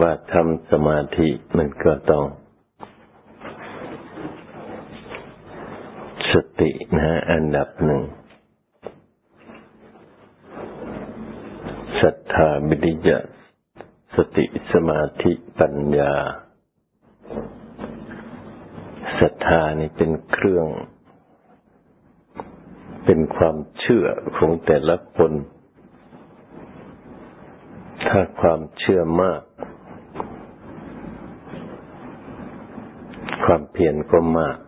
ว่าทำสมาธิมันก็ต้อง สตินะ อันดับหนึ่งศรัทธาบิริยะสติสมาธิปัญญาศรัทธานี่เป็นเครื่อง เป็นความเชื่อของแต่ละคน ถ้าความเชื่อมาก ความเพียรก็มาก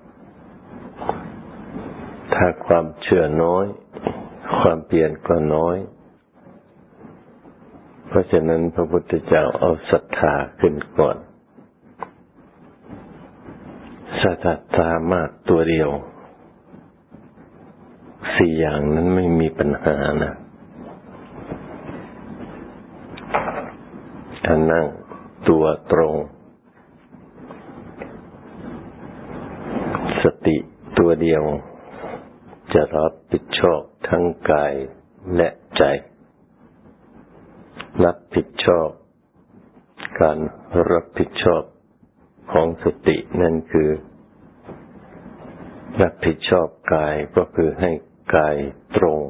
ถ้าความเชื่อน้อย ความเพียรก็น้อย เพราะฉะนั้นพระพุทธเจ้าเอาศรัทธาขึ้นก่อนศรัทธามากตัวเดียว สี่อย่างนั้นไม่มีปัญหานะถ้านั่งตัวตรง สติตัวเดียว จะรับผิดชอบทั้งกายและใจ รับผิดชอบ การรับผิดชอบของสตินั่นคือ รับผิดชอบกายก็คือให้กายตรง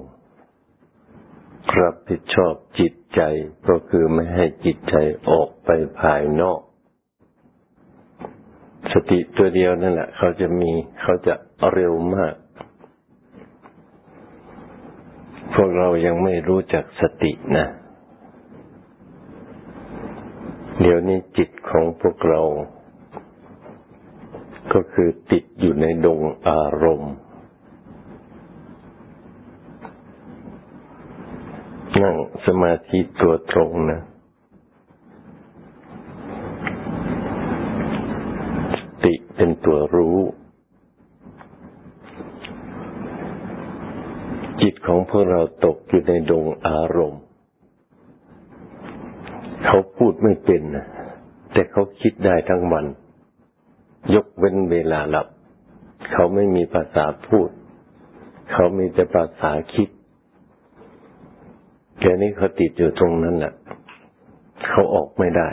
รับผิดชอบจิตใจก็คือไม่ให้จิตใจออกไปภายนอก สติตัวเดียวนั่นแหละ เขาจะมีเขาจะเร็วมาก พวกเรายังไม่รู้จักสตินะ เดี๋ยวนี้จิตของพวกเรา ก็คือติดอยู่ในดงอารมณ์นั่งสมาธิตัวตรงนะ ติ เป็นตัวรู้ จิตของพวกเราตกอยู่ในดงอารมณ์ เขาพูดไม่เป็น แต่เขาคิดได้ทั้งวัน ยกเว้นเวลาหลับ เขาไม่มีภาษาพูด เขามีแต่ภาษาคิดแกนี้เขาติดอยู่ตรงนั้นแหละเขาออกไม่ได้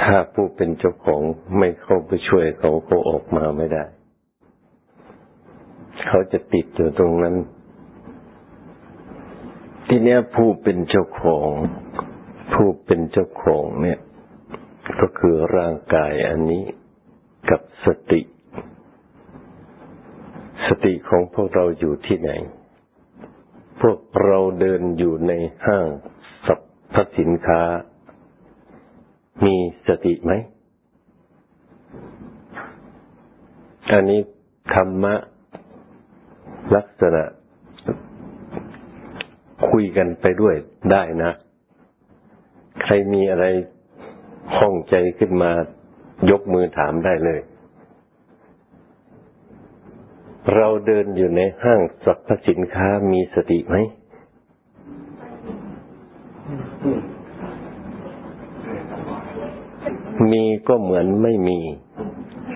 ถ้าผู้เป็นเจ้าของไม่เข้าไปช่วยเขาก็ออกมาไม่ได้ เขาจะติดอยู่ตรงนั้น ทีนี้ผู้เป็นเจ้าของ ผู้เป็นเจ้าของเนี่ย ก็คือร่างกายอันนี้กับสติ สติของพวกเราอยู่ที่ไหน พวกเราเดินอยู่ในห้างสัพพสินค้า สติไหม อันนี้ธรรมะ ลักษณะ คุยกันไปด้วยได้นะ ใครมีอะไรห้องใจขึ้นมายกมือถามได้เลย เราเดินอยู่ในห้างสรรพสินค้ามีสติไหม มี ก็เหมือนไม่มี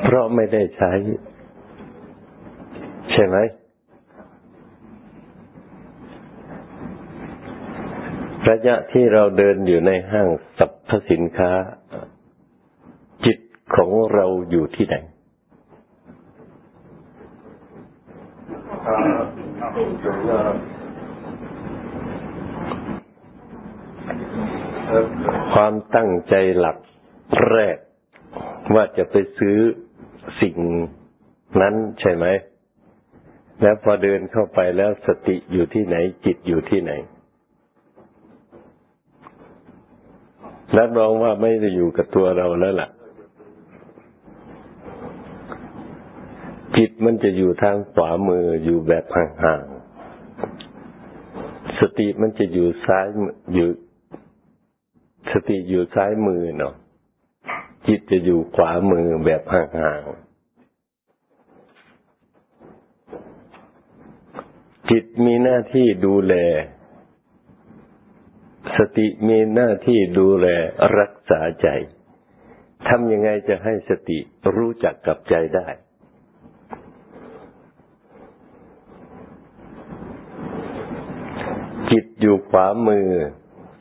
เพราะไม่ได้ใช้ ใช่ไหมระยะที่เราเดินอยู่ในห้างสรรพสินค้า จิตของเราอยู่ที่ไหนความตั้งใจหลักแรก ว่าจะไปซื้อสิ่งนั้นใช่ไหม แล้วพอเดินเข้าไปแล้วสติอยู่ที่ไหน จิตอยู่ที่ไหนรับรองว่าไม่ได้อยู่กับตัวเราแล้วล่ะ จิตมันจะอยู่ทางขวามืออยู่แบบห่างๆ สติมันจะอยู่ซ้ายอยู่ สติอยู่ซ้ายมือเนาะ จิตจะอยู่ขวามือแบบห่างๆ จิตมีหน้าที่ดูแล สติมีหน้าที่ดูแลรักษาใจทำยังไงจะให้สติรู้จักกับใจได้ จิตอยู่ขวามือ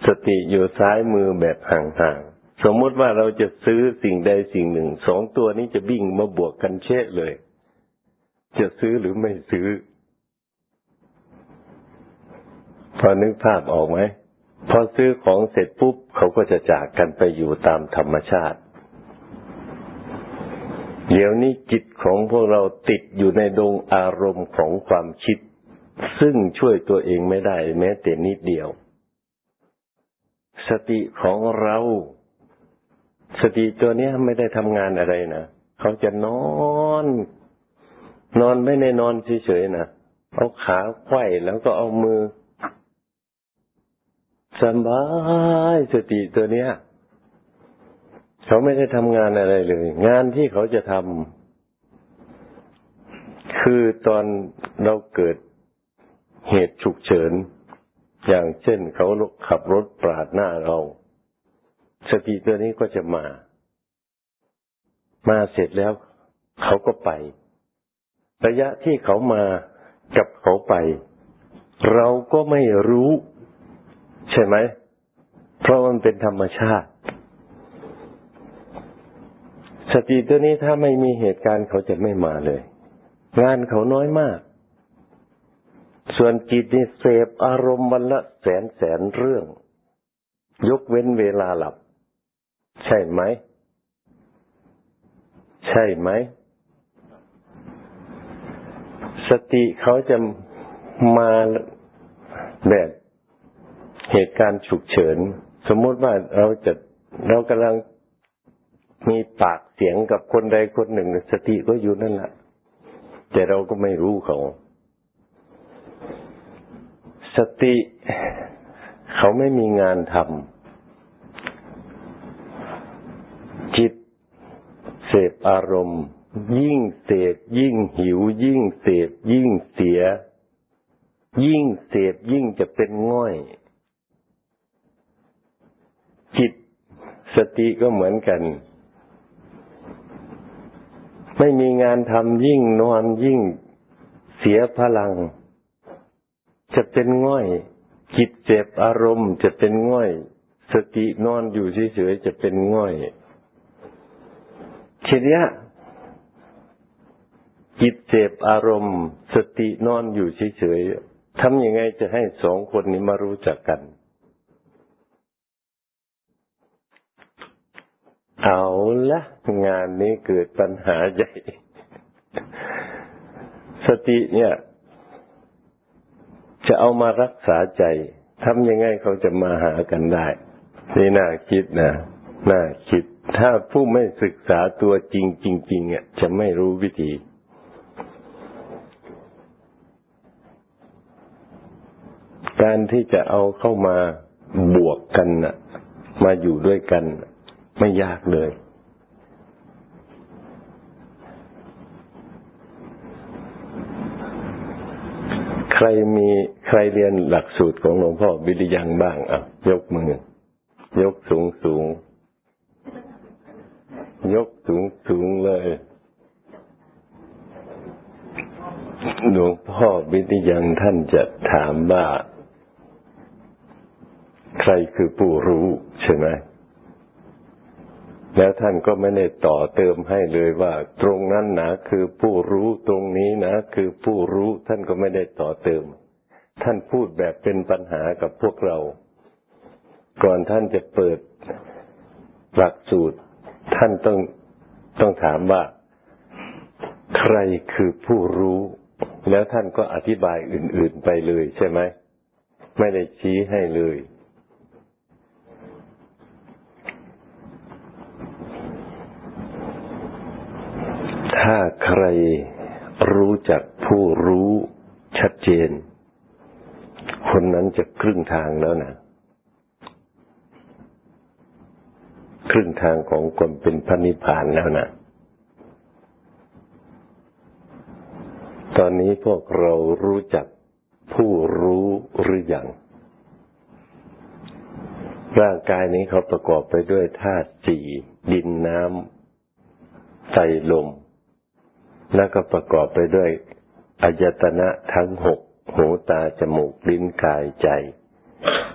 สติอยู่ซ้ายมือแบบห่างๆ สมมติว่าเราจะซื้อสิ่งใดสิ่งหนึ่ง สองตัวนี้จะบิ่งมาบวกกันเชะเลย จะซื้อหรือไม่ซื้อ พอนึกภาพออกไหมพอซื้อของเสร็จปุ๊บเขาก็จะจากกันไปอยู่ตามธรรมชาติ เดี๋ยวนี้จิตของพวกเราติดอยู่ในดงอารมณ์ของความคิด ซึ่งช่วยตัวเองไม่ได้แม้แต่นิดเดียว สติของเรา สติตัวนี้ไม่ได้ทำงานอะไรนะเขาจะนอน นอนไม่ได้นอนเฉยๆนะเอาขาไขว้แล้วก็เอามือสบายสติตัวเนี้ย เขาไม่ได้ทำงานอะไรเลย งานที่เขาจะทำคือตอนเราเกิดเหตุฉุกเฉิน อย่างเช่นเขาขับรถปาดหน้าเรา สติตัวนี้ก็จะมา มาเสร็จแล้ว เขาก็ไป ระยะที่เขามากับเขาไป เราก็ไม่รู้ ใช่ไหม เพราะมันเป็นธรรมชาติ สติตัวนี้ถ้าไม่มีเหตุการณ์เขาจะไม่มาเลย งานเขาน้อยมาก ส่วนจิตนี่เสพอารมณ์วันละแสนแสนเรื่องยกเว้นเวลาหลับ ใช่ไหม ใช่ไหม สติเขาจะมาแบบเหตุการณ์ฉุกเฉิน สมมติว่าเราจะเรากำลังมีปากเสียงกับคนใดคนหนึ่ง สติก็อยู่นั่นแหละแต่เราก็ไม่รู้เขา สติเขาไม่มีงานทำจิต เสพอารมณ์ ยิ่งเสพยิ่งหิว ยิ่งเสพยิ่งเสีย ยิ่งเสพยิ่งจะเป็นง่อย จิตสติก็เหมือนกัน ไม่มีงานทำยิ่งนอนยิ่งเสียพลัง จะเป็นง่อย จิตเจ็บอารมณ์จะเป็นง่อย สตินอนอยู่เฉยๆจะเป็นง่อย ทีนี้จิตเจ็บอารมณ์ สตินอนอยู่เฉยๆทำยังไงจะให้สองคนนี้มารู้จักกัน เอาละงานนี้เกิดปัญหาใหญ่ สติเนี่ย จะเอามารักษาใจทำยังไงเขาจะมาหากันได้ นี่น่าคิดนะ น่าคิด ถ้าผู้ไม่ศึกษาตัวจริงจริงๆอะจะไม่รู้วิธี การที่จะเอาเข้ามาบวกกันน่ะ มาอยู่ด้วยกัน ไม่ยากเลย ใครมีใครเรียนหลักสูตรของหลวงพ่อวิริยังบ้างอะ ยกมือ ยกสูงสูง ยกสูงสูงเลยหลวงพ่อวิริยังท่านจะถามว่า ใครคือผู้รู้ใช่ไหมแล้วท่านก็ไม่ได้ต่อเติมให้เลยว่า ตรงนั้นนะคือผู้รู้ตรงนี้นะคือผู้รู้ท่านก็ไม่ได้ต่อเติม ท่านพูดแบบเป็นปัญหากับพวกเรา ก่อนท่านจะเปิดหลักสูตร ท่านต้องต้องถามว่าใครคือผู้รู้ แล้วท่านก็อธิบายอื่น ๆไปเลยใช่ไหมไม่ได้ชี้ให้เลย ถ้าใครรู้จักผู้รู้ชัดเจน คนนั้นจะครึ่งทางแล้วนะ รึ่งทางของคนเป็นพระนิพพานแล้วนะตอนนี้พวกเรารู้จักผู้รู้หรือยังร่างกายนี้เขาประกอบไปด้วยธาตุสี่ดินน้ำไฟลม แล้วก็ประกอบไปด้วยอายตนะทั้งหกหูตาจมูกลิ้นกายใจ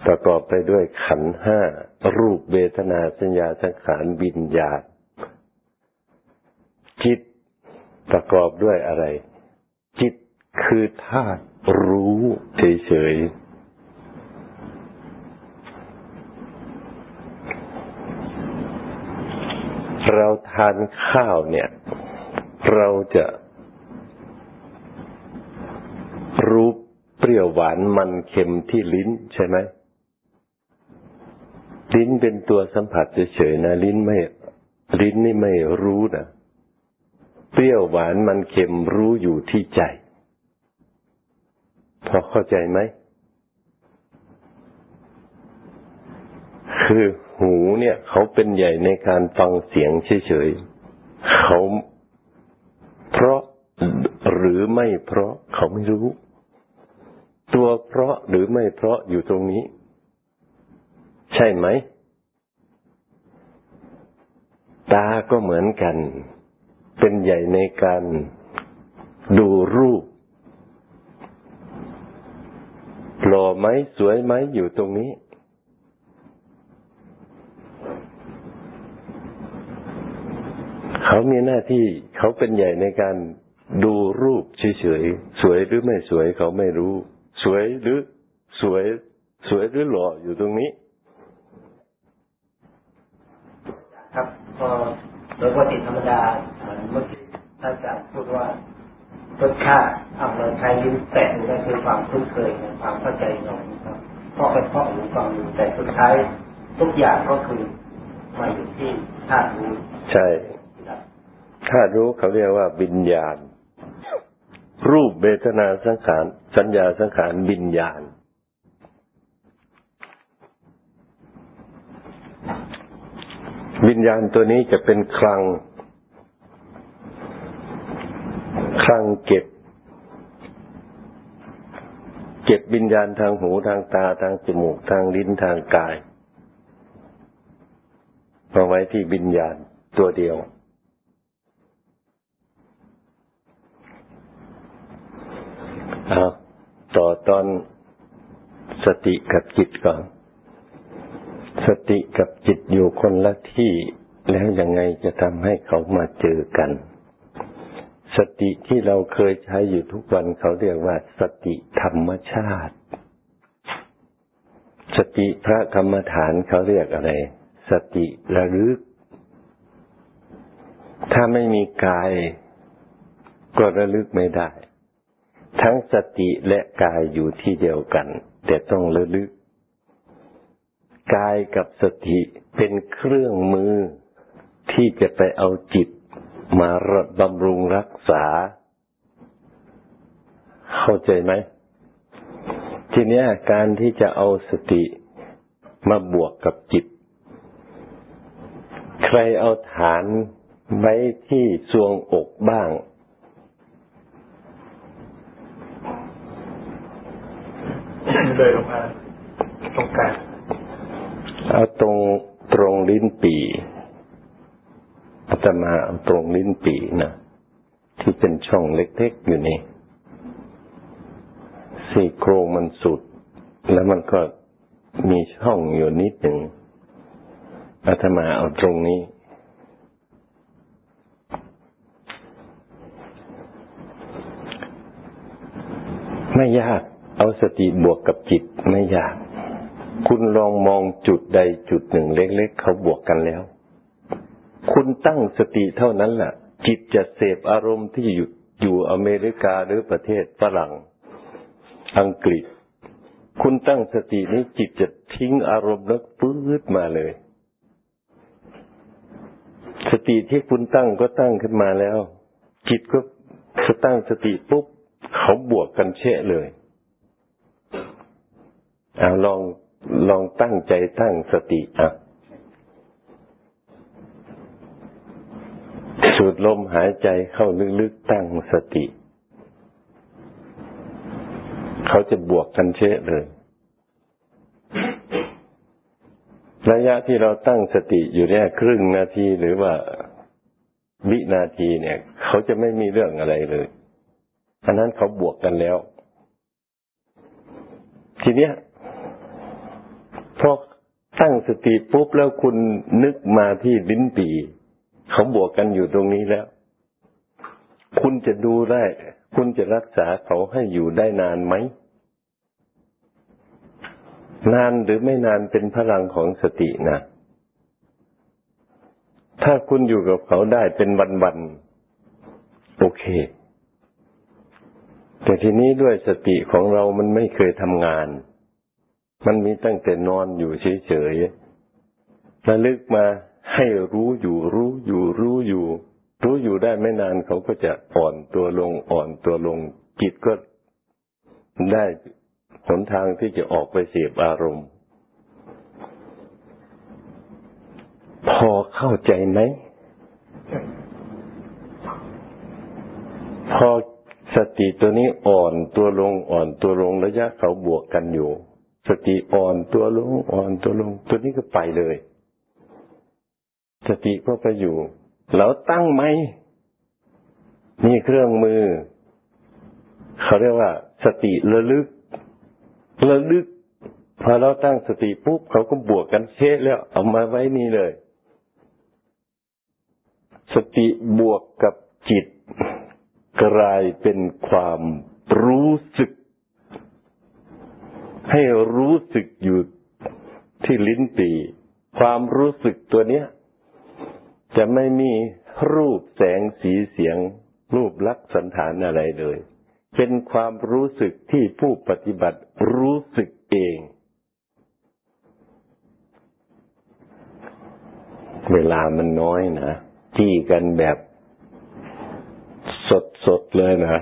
ประกอบไปด้วยขันห้ารูปเวทนาสัญญาสังขารวิญญาณจิตประกอบด้วยอะไร จิตคือธาตุรู้เฉยๆเราทานข้าวเนี่ย เราจะรู้เปรี้ยวหวานมันเค็มที่ลิ้นใช่ไหม ลิ้นเป็นตัวสัมผัสเฉยๆนะลิ้นไม่ ลิ้นนี่ไม่รู้นะเปรี้ยวหวานมันเค็มรู้อยู่ที่ใจ พอเข้าใจไหม คือหูเนี่ย เขาเป็นใหญ่ในการฟังเสียงเฉยๆเขาเพราะหรือไม่เพราะเขาไม่รู้ ตัวเพราะหรือไม่เพราะอยู่ตรงนี้ ใช่ไหม ตาก็เหมือนกัน เป็นใหญ่ในการดูรูป หล่อไหมสวยไหมอยู่ตรงนี้ เขามีหน้าที่เขาเป็นใหญ่ในการดูรูปเฉยๆ สวยหรือไม่สวยเขาไม่รู้ สวยหรือ สวย สวยหรือหล่ออยู่ตรงนี้ ครับพอโดยปกติธรรมดาเมื่อกี้ท่านอาจารย์พูดว่ารสชาติเอาเราใช้ลิ้นแตะนั่นคือความคุ้นเคยความเข้าใจของครับเพราะเป็นเพราะหูฟังดูแต่สุดท้ายทุกอย่างก็คือมาอยู่ที่ธาตุรู้ใช่ธาตุรู้เขาเรียกว่าวิญญาณ รูปเบทนาสังขารสัญญาสังขารวิญญาณ วิญญาณตัวนี้จะเป็นคลัง คลังเก็บ เก็บวิญญาณทางหูทางตาทางจมูกทางลิ้นทางกายมาไว้ที่วิญญาณตัวเดียว เอาต่อตอนสติกับจิตก่อน สติกับจิตอยู่คนละที่แล้วยังไงจะทำให้เขามาเจอกัน สติที่เราเคยใช้อยู่ทุกวันเขาเรียกว่า สติธรรมชาติ สติพระกรรมฐานเขาเรียกอะไร สติระลึก ถ้าไม่มีกาย ก็ระลึกไม่ได้ ทั้งสติและกายอยู่ที่เดียวกัน แต่ต้องระลึก กายกับสติเป็นเครื่องมือที่จะไปเอาจิตมาบำรุงรักษา เข้าใจไหม ทีนี้การที่จะเอาสติมาบวกกับจิต ใครเอาฐานไว้ที่ทรวงอกบ้าง เลยลงมาตรงกลาง เอาตรงตรงลิ้นปี่อาตมาเอาตรงลิ้นปีนะที่เป็นช่องเล็กๆอยู่นี่สี่โครงมันสุด แล้วมันก็มีช่องอยู่นิดหนึ่งอาตมาเอาตรงนี้ ไม่ยาก เอาสติบวกกับจิตไม่ยาก คุณลองมองจุดใดจุดหนึ่งเล็กๆเขาบวกกันแล้ว คุณตั้งสติเท่านั้นแหละจิตจะเสพอารมณ์ที่อยู่อยู่อเมริกาหรือประเทศฝรั่ง อังกฤษ คุณตั้งสตินี้จิตจะทิ้งอารมณ์แล้วปื๊ดมาเลย สติที่คุณตั้งก็ตั้งขึ้นมาแล้ว จิตก็ตั้งสติปุ๊บเขาบวกกันเชะเลยเอาลอง ลองตั้งใจตั้งสติอะสูดลมหายใจเข้าลึกๆตั้งสติ เขาจะบวกกันเชะเลย ระยะที่เราตั้งสติอยู่เนี่ยครึ่งนาทีหรือว่าวินาทีเนี่ย เขาจะไม่มีเรื่องอะไรเลยอันนั้นเขาบวกกันแล้ว ทีเนี้ย ตั้งสติปุ๊บแล้วคุณนึกมาที่ลิ้นปีเขาบวกกันอยู่ตรงนี้แล้ว คุณจะดูได้ คุณจะรักษาเขาให้อยู่ได้นานไหม นานหรือไม่นานเป็นพลังของสตินะ ถ้าคุณอยู่กับเขาได้เป็นวันๆโอเค แต่ทีนี้ด้วยสติของเรามันไม่เคยทำงาน มันมีตั้งแต่นอนอยู่เฉยๆระลึกมาให้รู้อยู่รู้อยู่รู้อยู่ รู้อยู่ได้ไม่นานเขาก็จะอ่อนตัวลงอ่อนตัวลงจิตก็ได้หนทางที่จะออกไปเสพอารมณ์ พอเข้าใจไหม พอสติตัวนี้อ่อนตัวลงอ่อนตัวลงระยะเขาบวกกันอยู่ สติอ่อนตัวลงอ่อนตัวลง ตัวนี้ก็ไปเลย สติก็ไปอยู่ แล้วตั้งไหมมีเครื่องมือ เขาเรียกว่า สติระลึก ระลึกพอเราตั้งสติปุ๊บเขาก็บวกกันเชะแล้วเอามาไว้นี่เลย สติบวกกับจิตกลายเป็นความรู้สึก ให้รู้สึกอยู่ที่ลิ้นปีความรู้สึกตัวเนี้ย จะไม่มีรูปแสงสีเสียง รูปลักษณ์สันฐานอะไรเลย เป็นความรู้สึกที่ผู้ปฏิบัติรู้สึกเอง เวลามันน้อยนะที่กันแบบสดๆเลยนะ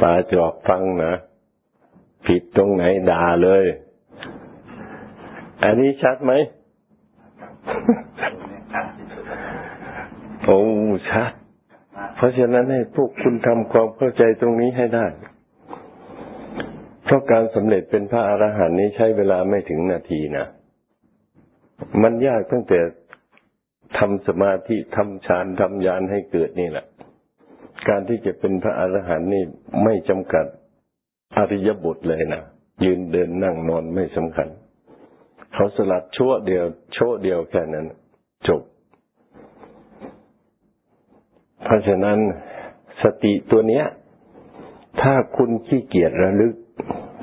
ปาจอกฟังนะ ผิดตรงไหนด่าเลย อันนี้ชัดไหมโอ้ชัด เพราะฉะนั้นให้พวกคุณทำความเข้าใจตรงนี้ให้ได้ เพราะการสำเร็จเป็นพระอรหันต์นี้ใช้เวลาไม่ถึงนาทีนะ มันยากตั้งแต่ทำสมาธิทำฌานทำยานให้เกิดนี่แหละ การที่จะเป็นพระอรหันต์นี่ไม่จำกัด อริยบทเลยนะยืนเดินนั่งนอนไม่สำคัญ เขาสลัดชั่วเดียว ชั่วเดียวแค่นั้น จบ เพราะฉะนั้นสติตัวเนี้ย ถ้าคุณขี้เกียจระลึก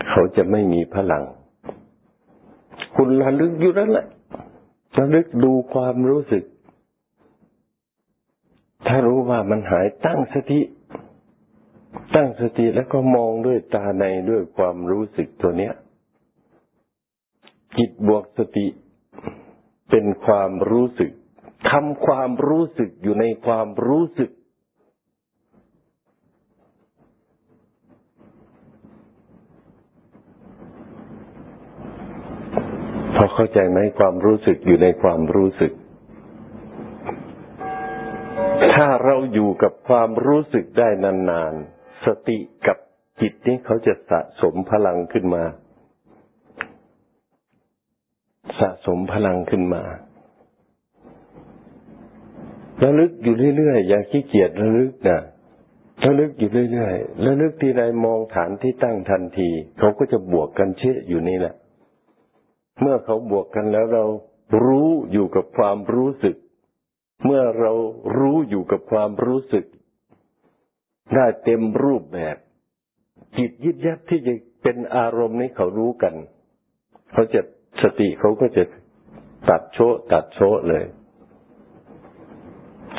เขาจะไม่มีพลัง คุณระลึกอยู่นั่นแหละระลึกดูความรู้สึก ถ้ารู้ว่ามันหายตั้งสติ ตั้งสติแล้วก็มองด้วยตาในด้วยความรู้สึกตัวเนี้ย จิตบวกสติ เป็นความรู้สึกทำความรู้สึกอยู่ในความรู้สึก พอเข้าใจไหมความรู้สึกอยู่ในความรู้สึก ถ้าเราอยู่กับความรู้สึกได้นานๆ สติกับจิตนี้เขาจะสะสมพลังขึ้นมา สะสมพลังขึ้นมาระลึกอยู่เรื่อยๆอย่าขี้เกียจระลึกนะระลึกอยู่เรื่อยๆระลึกทีไรมองฐานที่ตั้งทันที เขาก็จะบวกกันเชะอยู่นี่แหละ เมื่อเขาบวกกันแล้วเรารู้อยู่กับความรู้สึก เมื่อเรารู้อยู่กับความรู้สึก ได้เต็มรูปแบบ จิตยิดยับที่จะเป็นอารมณ์นี้เขารู้กัน เขาจะสติเขาก็จะตัดโชตัดโชเลย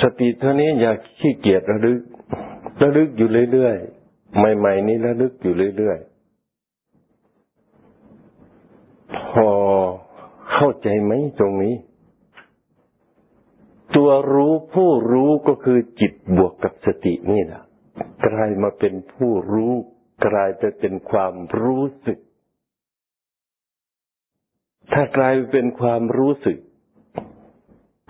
สติเท่านี้อย่าขี้เกียจระลึก ระลึกอยู่เรื่อยๆ ใหม่ๆนี้ระลึกอยู่เรื่อยๆ พอเข้าใจไหมตรงนี้ ตัวรู้ผู้รู้ก็คือจิตบวกกับสตินี่แหละ กลายมาเป็นผู้รู้ กลายไปเป็นความรู้สึก ถ้ากลายเป็นความรู้สึก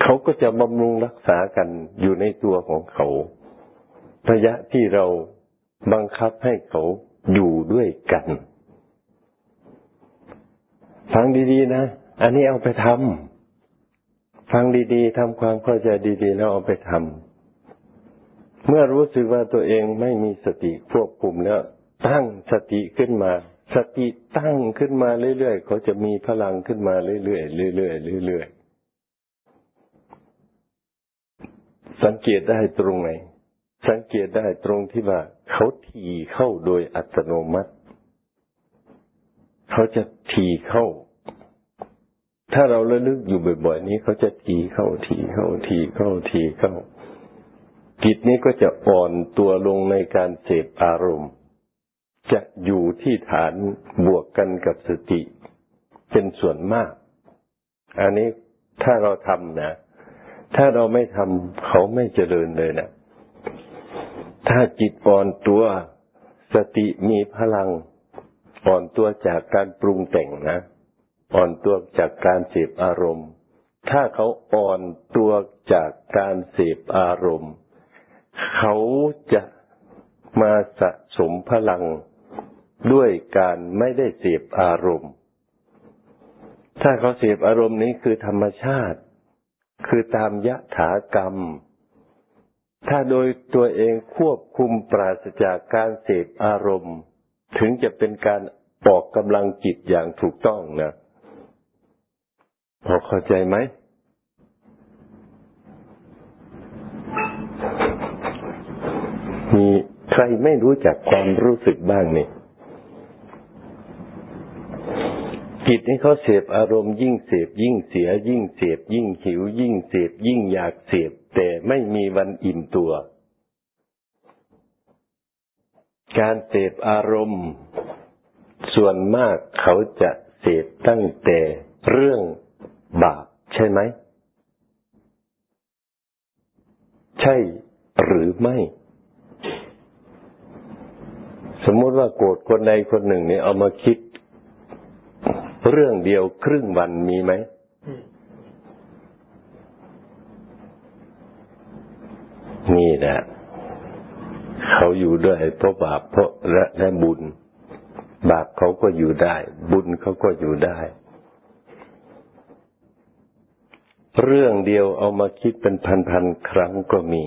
เขาก็จะบำรุงรักษากันอยู่ในตัวของเขา ระยะที่เราบังคับให้เขาอยู่ด้วยกัน ฟังดีๆนะ อันนี้เอาไปทำฟังดีๆทำความเข้าใจดีๆ แล้วเอาไปทำ เมื่อรู้สึกว่าตัวเองไม่มีสติควบคุมแล้ว ตั้งสติขึ้นมา สติตั้งขึ้นมาเรื่อยๆเขาจะมีพลังขึ้นมาเรื่อยๆเรื่อยๆเรื่อยๆสังเกตได้ตรงไหนสังเกตได้ตรงที่ว่าเขาทีเข้าโดยอัตโนมัติ เขาจะทีเข้า ถ้าเราระลึกอยู่บ่อย ๆ นี้เขาจะทีเข้าทีเข้าทีเข้าทีเข้า จิตนี้ก็จะอ่อนตัวลงในการเสพอารมณ์ จะอยู่ที่ฐานบวกกันกับสติ เป็นส่วนมาก อันนี้ถ้าเราทำนะ ถ้าเราไม่ทำเขาไม่เจริญเลยนะถ้าจิตอ่อนตัวสติมีพลัง อ่อนตัวจากการปรุงแต่งนะอ่อนตัวจากการเสพอารมณ์ ถ้าเขาอ่อนตัวจากการเสพอารมณ์ เขาจะมาสะสมพลังด้วยการไม่ได้เสพอารมณ์ ถ้าเขาเสพอารมณ์นี้คือธรรมชาติ คือตามยะถากรรม ถ้าโดยตัวเองควบคุมปราศจากการเสพอารมณ์ ถึงจะเป็นการปอกกำลังจิตอย่างถูกต้องนะพอเข้าใจไหม มีใครไม่รู้จักความรู้สึกบ้างนี่จิตนี่เขาเสพอารมณ์ยิ่งเสพยิ่งเสีย ยิ่งเสพยิ่งหิว ยิ่งเสพยิ่งอยากเสพแต่ไม่มีวันอิ่มตัว การเสพอารมณ์ ส่วนมากเขาจะเสพตั้งแต่เรื่องบาปใช่ไหม ใช่หรือไม่ สมมติว่าโกรธคนใดคนหนึ่งเนี่ยเอามาคิดเรื่องเดียวครึ่งวันมีไหม นี่แหละเขาอยู่ด้วยเพราะบาปเพราะและและบุญ บาปเขาก็อยู่ได้ บุญเขาก็อยู่ได้ เรื่องเดียวเอามาคิดเป็นพันๆครั้งก็มี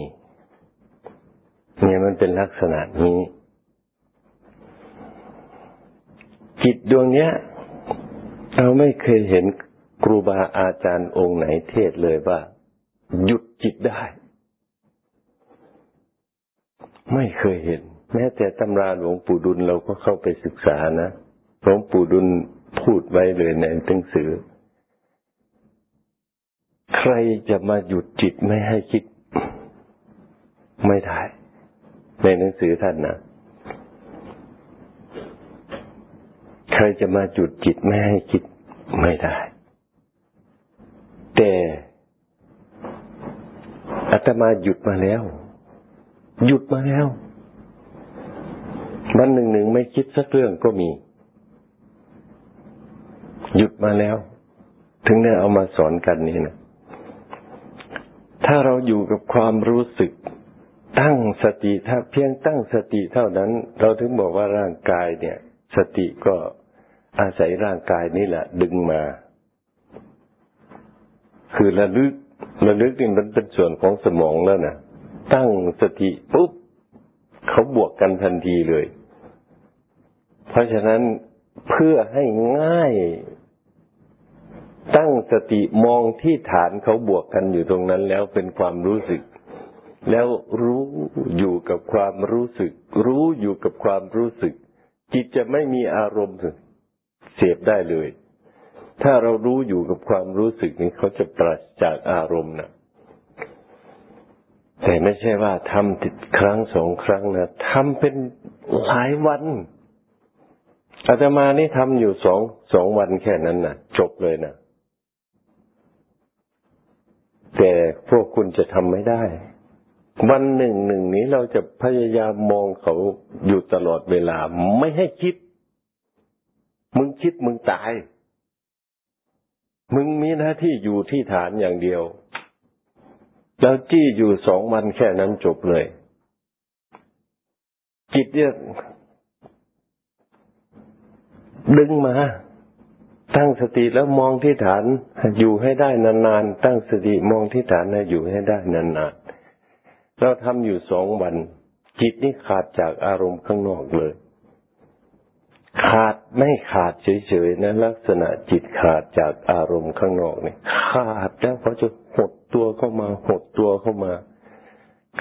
เนี่ยมันเป็นลักษณะนี้ จิตดวงเนี้ย เราไม่เคยเห็นครูบาอาจารย์องค์ไหนเทศเลยว่า หยุดจิตได้ ไม่เคยเห็น แม้แต่ตำราหลวงปู่ดุลเราก็เข้าไปศึกษานะหลวงปู่ดุลพูดไว้เลยในหนังสือ ใครจะมาหยุดจิตไม่ให้คิด ไม่ได้ในหนังสือท่านนะใค รจะมาจุดจิตไม่ให้คิดไม่ได้ แต่อาตมาหยุดมาแล้ว หยุดมาแล้ว วันหนึ่งหนึ่งไม่คิดสักเรื่องก็มี หยุดมาแล้ว ถึงได้เอามาสอนกันนี่นะถ้าเราอยู่กับความรู้สึกตั้งสติถ้าเพียงตั้งสติเท่านั้น เราถึงบอกว่าร่างกายเนี่ย สติก็ อาศัยร่างกายนี่แหละ ดึงมา คือระลึกระลึกนี่มันเป็นส่วนของสมองแล้วนะตั้งสติปุ๊บเขาบวกกันทันทีเลย เพราะฉะนั้นเพื่อให้ง่าย ตั้งสติมองที่ฐานเขาบวกกันอยู่ตรงนั้นแล้วเป็นความรู้สึก แล้วรู้อยู่กับความรู้สึก รู้อยู่กับความรู้สึก จิตจะไม่มีอารมณ์ เสพได้เลย ถ้าเรารู้อยู่กับความรู้สึกนี้เขาจะปราศจากอารมณ์นะแต่ไม่ใช่ว่าทำติดครั้งสองครั้งนะทำเป็นหลายวันอาตมานี่ทำอยู่สองสองวันแค่นั้นนะจบเลยนะแต่พวกคุณจะทำไม่ได้ วันหนึ่งหนึ่งนี้เราจะพยายามมองเขาอยู่ตลอดเวลา ไม่ให้คิด มึงคิดมึงตาย มึงมีหน้าที่อยู่ที่ฐานอย่างเดียว แล้วจี้อยู่สองวันแค่นั้นจบเลย จิตเนี่ยดึงมาตั้งสติแล้วมองที่ฐานอยู่ให้ได้นานๆ ตั้งสติมองที่ฐานนะอยู่ให้ได้นานๆ เราทำอยู่สองวัน จิตนี่ขาดจากอารมณ์ข้างนอกเลย ขาด ไม่ขาดเฉยๆนะลักษณะจิตขาดจากอารมณ์ข้างนอกเนี่ยขาดแล้วเขาจะหดตัวเข้ามาหดตัวเข้ามา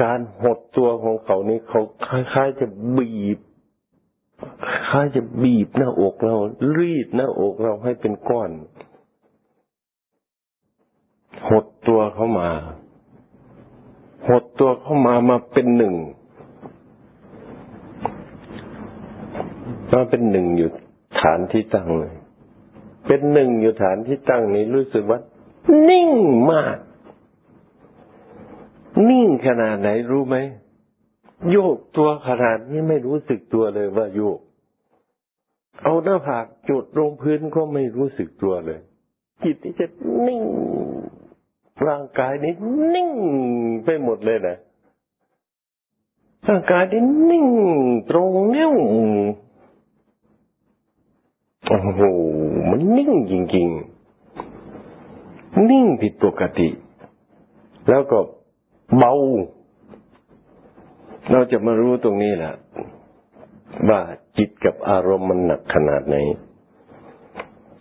การหดตัวของเขานี่เขาคล้ายๆจะบีบคล้ายจะบีบหน้าอกเรา รีดหน้าอกเราให้เป็นก้อน หดตัวเข้ามา หดตัวเข้ามามาเป็นหนึ่งมาเป็นหนึ่งอยู่ ฐานที่ตั้งเลยเป็นหนึ่งอยู่ฐานที่ตั้งนี้รู้สึกว่า นิ่งมาก นิ่งขนาดไหนรู้ไหมโยกตัวขนาดนี้ไม่รู้สึกตัวเลยว่าโยก เอาหน้าผากจุดลงพื้นก็ไม่รู้สึกตัวเลย จิตที่จะนิ่ง ร่างกายนี้นิ่งไปหมดเลยนะร่างกายนี้นิ่งตรงเนี้ย โอ้โห มันนิ่งจริงๆ นิ่งผิดปกติ แล้วก็เบา เราจะมารู้ตรงนี้แหละว่าจิตกับอารมณ์มันหนักขนาดไหน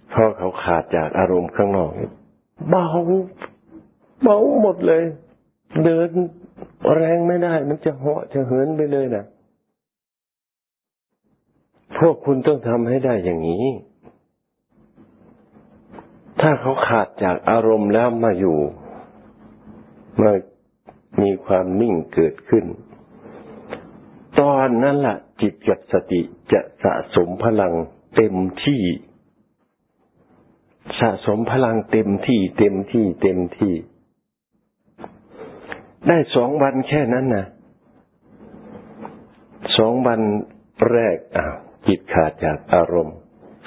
เพราะเขาขาดจากอารมณ์ข้างนอก เบา เบาหมดเลย เดินแรงไม่ได้ มันจะเหาะจะเหินไปเลยนะ พวกคุณต้องทำให้ได้อย่างนี้ ถ้าเขาขาดจากอารมณ์แล้วมาอยู่มามีความนิ่งเกิดขึ้น ตอนนั้นละ่ะ จิตกับสติจะสะสมพลังเต็มที่ สะสมพลังเต็มที่เต็มที่เต็มที่ ได้สองวันแค่นั้นนะสองวันแรกอ้าว จิตขาดจากอารมณ์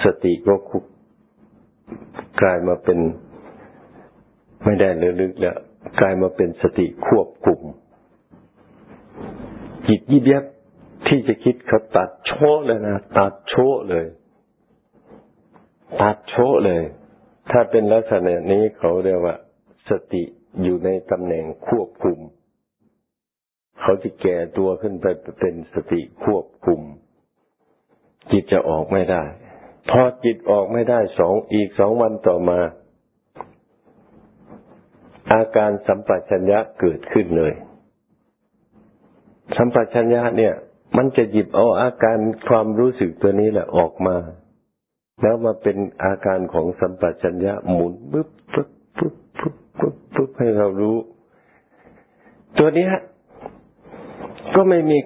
สติก็คุกกลายมาเป็นไม่ได้เลยลึกแล้วกลายมาเป็นสติควบคุม จิตยิบยับที่จะคิดเขาตัดโชเลยนะตัดโชเลย ตัดโชเลย ถ้าเป็นลักษณะนี้เขาเรียกว่า สติอยู่ในตำแหน่งควบคุม เขาจะแก่ตัวขึ้นไปเป็นสติควบคุม จิตจะออกไม่ได้ พอจิตออกไม่ได้สองอีกสองวันต่อมา อาการสัมปชัญญะเกิดขึ้นเลย สัมปชัญญะเนี่ย มันจะหยิบเอาอาการความรู้สึกตัวนี้แหละออกมา แล้วมาเป็นอาการของสัมปชัญญะหมุนปึ๊บปึ๊บปึ๊บปึ๊บปึ๊บปึ๊บให้เรารู้ ตัวนี้ก็ไม่มี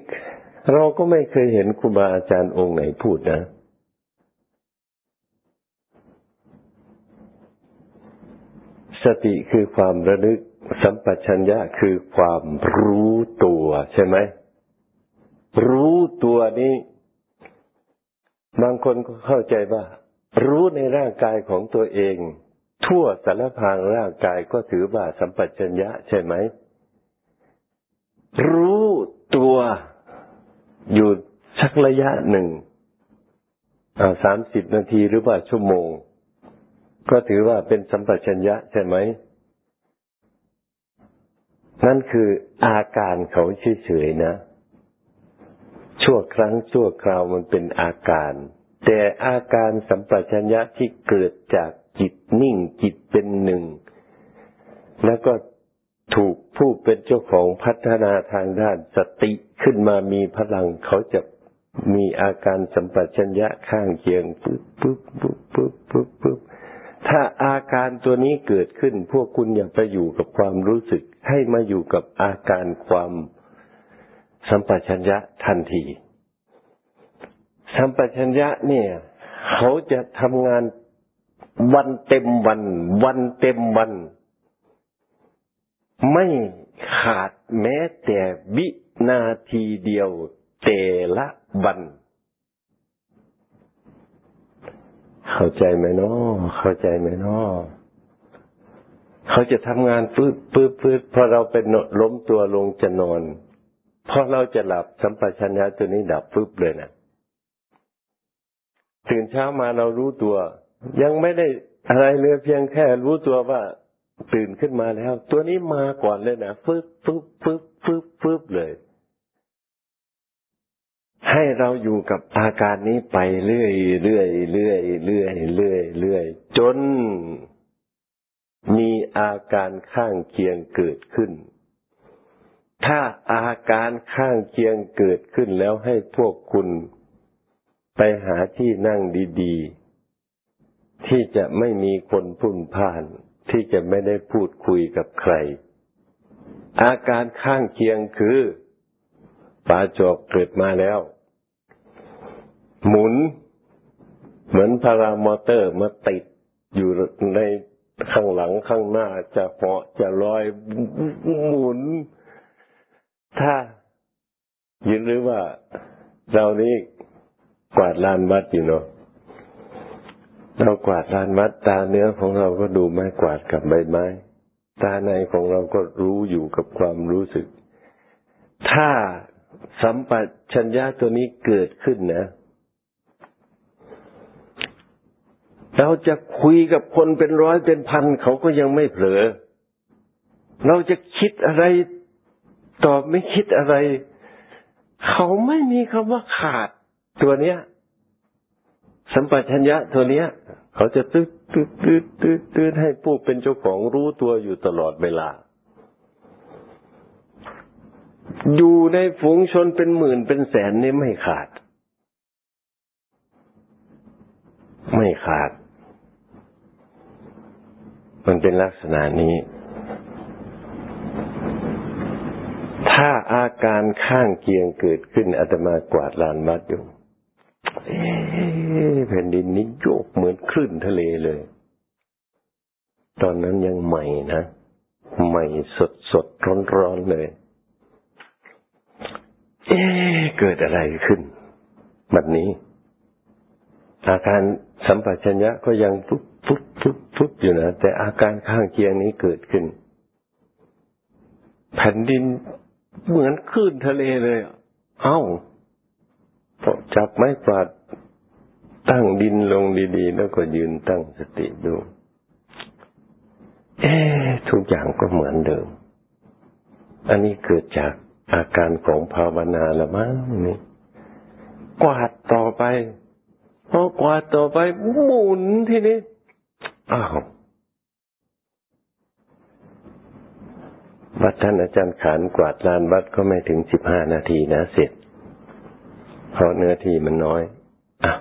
เราก็ไม่เคยเห็นครูบาอาจารย์องค์ไหนพูดนะสติคือความระลึก สัมปชัญญะคือความรู้ตัวใช่ไหม รู้ตัวนี้ บางคนก็เข้าใจว่า รู้ในร่างกายของตัวเอง ทั่วสารพางร่างกายก็ถือว่าสัมปชัญญะใช่ไหม รู้ตัว อยู่สักระยะหนึ่งสามสิบนาทีหรือว่าชั่วโมง ก็ถือว่าเป็นสัมปชัญญะใช่ไหม นั่นคืออาการเขาเฉยๆนะ ชั่วครั้งชั่วคราวมันเป็นอาการ แต่อาการสัมปชัญญะที่เกิดจากจิตนิ่งจิตเป็นหนึ่ง แล้วก็ ถูกผู้เป็นเจ้าของพัฒนาทางด้านสติขึ้นมามีพลังเขาจะมีอาการสัมปชัญญะข้างเคียงปุ๊บปุ๊บปุ๊บปุ๊บปุ๊บปุ๊บถ้าอาการตัวนี้เกิดขึ้น พวกคุณอย่าไปอยู่กับความรู้สึก ให้มาอยู่กับอาการความสัมปชัญญะทันที สัมปชัญญะเนี่ย เขาจะทำงานวันเต็มวัน วันเต็มวัน ไม่ขาดแม้แต่วินาทีเดียวแต่ละวัน เข้าใจไหมนาะเข้าใจไหมนาะเขาจะทำงานปื๊บปื๊บปื๊บพอเราเป็นล้มตัวลงจะนอนพอเราจะหลับสัมปชัญญะตัวนี้ดับปึ๊บเลยนะตื่นเช้ามาเรารู้ตัว ยังไม่ได้อะไรเลยเพียงแค่รู้ตัวว่า ตื่นขึ้นมาแล้ว ตัวนี้มาก่อนเลยนะฟึบฟึบฟึบฟึบฟึบเลย ให้เราอยู่กับอาการนี้ไปเรื่อยเรื่อยเรื่อยเรื่อยเรื่อยเรื่อยจนมีอาการข้างเคียงเกิดขึ้น ถ้าอาการข้างเคียงเกิดขึ้นแล้วให้พวกคุณไปหาที่นั่งดี ๆ ที่จะไม่มีคนพุ่นพ่าน ที่จะไม่ได้พูดคุยกับใคร อาการข้างเคียงคือปลาจอกเกิดมาแล้ว หมุน เหมือนพารามอเตอร์มาติดอยู่ในข้างหลังข้างหน้าจะเหาะจะลอยหมุน ถ้ายินหรือว่าเรานี้กวาดลานวัดอยู่เนาะ เรากวาดลานวัดตาเนื้อของเราก็ดูไม้กวาดกับใบไม้ ตาในของเราก็รู้อยู่กับความรู้สึก ถ้าสัมปชัญญะตัวนี้เกิดขึ้นนะ เราจะคุยกับคนเป็นร้อยเป็นพันเขาก็ยังไม่เผลอ เราจะคิดอะไรตอบไม่คิดอะไร เขาไม่มีคำว่าขาดตัวเนี้ย สัมปชัญญะตัวเนี้ย เขาจะตื้อตื้อตื้อตื้อตื้อให้ผู้เป็นเจ้าของรู้ตัวอยู่ตลอดเวลา อยู่ในฝูงชนเป็นหมื่นเป็นแสนนี่ไม่ขาด ไม่ขาด มันเป็นลักษณะนี้ถ้าอาการข้างเคียงเกิดขึ้นอาตมากวาดลานวัดอยู่ แผ่นดินนี้โยกเหมือนคลื่นทะเลเลย ตอนนั้นยังใหม่นะ ใหม่สดสดร้อนร้อนเลย เอ๊เกิดอะไรขึ้นแบบนี้ อาการสัมปชัญญะก็ยังฟุบฟุบฟุบฟุบอยู่นะ แต่อาการข้างเคียงนี้เกิดขึ้น แผ่นดินเหมือนคลื่นทะเลเลย เอ้าจับไม้กวาด ตั้งดินลงดีๆ แล้วก็ยืนตั้งสติดู เอ๊ทุกอย่างก็เหมือนเดิม อันนี้เกิดจากอาการของภาวนาละมั้งนี่กวาดต่อไปพอกวาดต่อไปหมุนทีนี้อ้าววัดท่านอาจารย์ขานกวาดลานวัดก็ไม่ถึงสิบห้านาทีนะเสร็จเพราะเนื้อที่มันน้อยอะ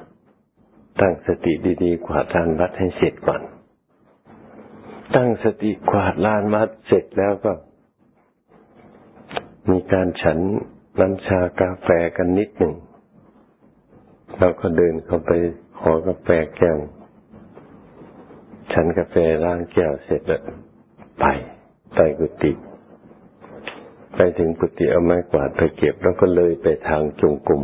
ตั้งสติดีๆกวาดลานวัดให้เสร็จก่อน ตั้งสติกวาดลานวัดเสร็จแล้วก็ มีการฉันน้ำชากาแฟกันนิดหนึ่ง เราก็เดินเข้าไปขอกาแฟแก้ว ฉันกาแฟล้างแก้วเสร็จแล้วไปไปกุฏิไปถึงกุฏิเอาไม้กวาดไปเก็บ แล้วก็เลยไปทางจงกรม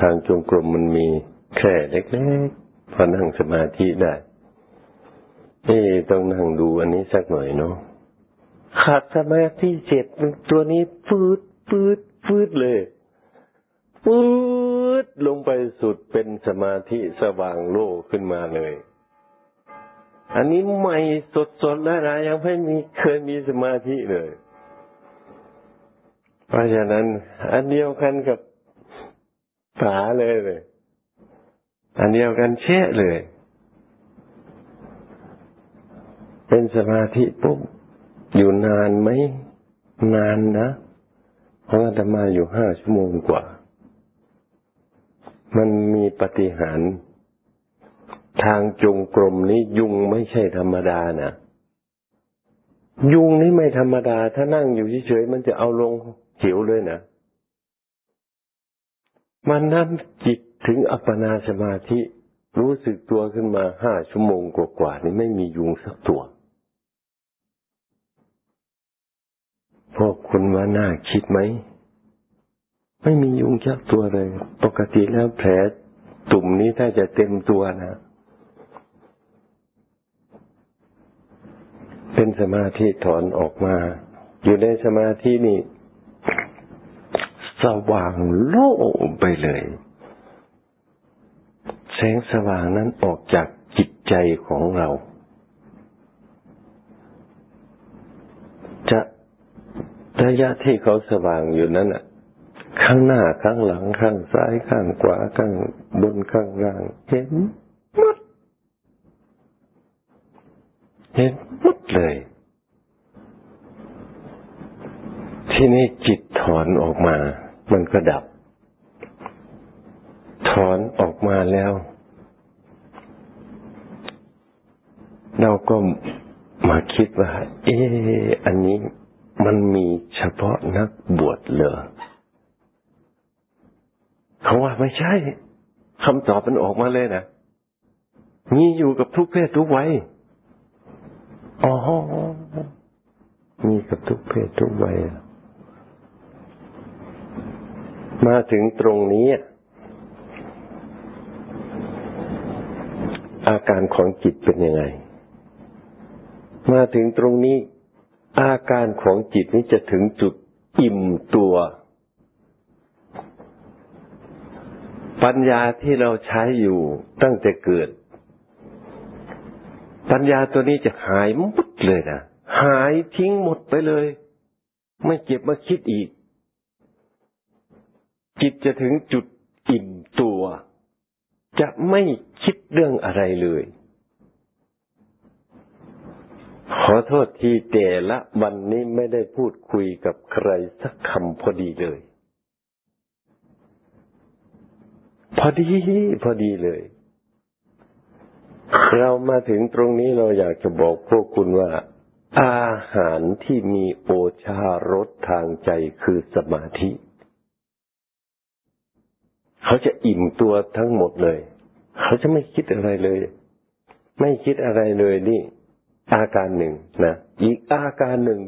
ทางจงกรมมันมี แค่เล็กๆพอนั่งสมาธิได้เอ๊ต้องนั่งดูอันนี้สักหน่อยเนาะขาดสมาธิเสร็จตัวนี้ฟืดฟืดฟืดเลยฟืดลงไปสุดเป็นสมาธิสว่างโลกขึ้นมาเลย อันนี้ใหม่สดๆแล้วนะยังไม่มีเคยมีสมาธิเลย เพราะฉะนั้น อันเดียวกันกับผาเลยเลย อันเดียวกันเช่เลย เป็นสมาธิปุ๊บอยู่นานไหมนานนะเพราะอาตมาอยู่ห้าชั่วโมงกว่า มันมีปฏิหาร ทางจงกรมนี้ยุงไม่ใช่ธรรมดานะยุงนี่ไม่ธรรมดา ถ้านั่งอยู่เฉยๆมันจะเอาลงเขียวเลยนะมันนั่นจิต ถึงอัปปนาสมาธิรู้สึกตัวขึ้นมาห้าชั่วโมงกว่าๆนี่ไม่มียุงสักตัวพวกคุณว่าน่าคิดไหม ไม่มียุงจักตัวเลย ปกติแล้วแผลตุ่มนี้ถ้าจะเต็มตัวนะเป็นสมาธิถอนออกมา อยู่ในสมาธินี่ สว่างโล่ไปเลย สงสว่างนั้นออกจากจิตใจของเรา จะระยะที่เขาสว่างอยู่นั้นอะ ข้างหน้าข้างหลังข้างซ้ายข้างขวาข้างบนข้างล่างเห็นหมดเห็นหมดเลย ที่นี่จิตถอนออกมา มันก็ดับ ถอนออกมาแล้ว เราก็มาคิดว่า เอออันนี้มันมีเฉพาะนักบวชเหรอเขาว่าไม่ใช่คำตอบมันออกมาเลยนะมีอยู่กับทุกเพศทุกวัยอ๋อ มีกับทุกเพศทุกวัยมาถึงตรงนี้ อาการของจิตเป็นยังไง มาถึงตรงนี้ อาการของจิตนี้จะถึงจุดอิ่มตัว ปัญญาที่เราใช้อยู่ตั้งแต่เกิด ปัญญาตัวนี้จะหายหมดเลยนะหายทิ้งหมดไปเลย ไม่เก็บมาคิดอีก จิตจะถึงจุดอิ่มตัว จะไม่คิดเรื่องอะไรเลย ขอโทษทีแต่ละวันนี้ไม่ได้พูดคุยกับใครสักคำพอดีเลย พอดีพอดีเลย เรามาถึงตรงนี้เราอยากจะบอกพวกคุณว่า อาหารที่มีโอชารสทางใจคือสมาธิ เขาจะอิ่มตัวทั้งหมดเลย เขาจะไม่คิดอะไรเลย ไม่คิดอะไรเลยนี่ อาการหนึ่งนะอีกอาการหนึ่ง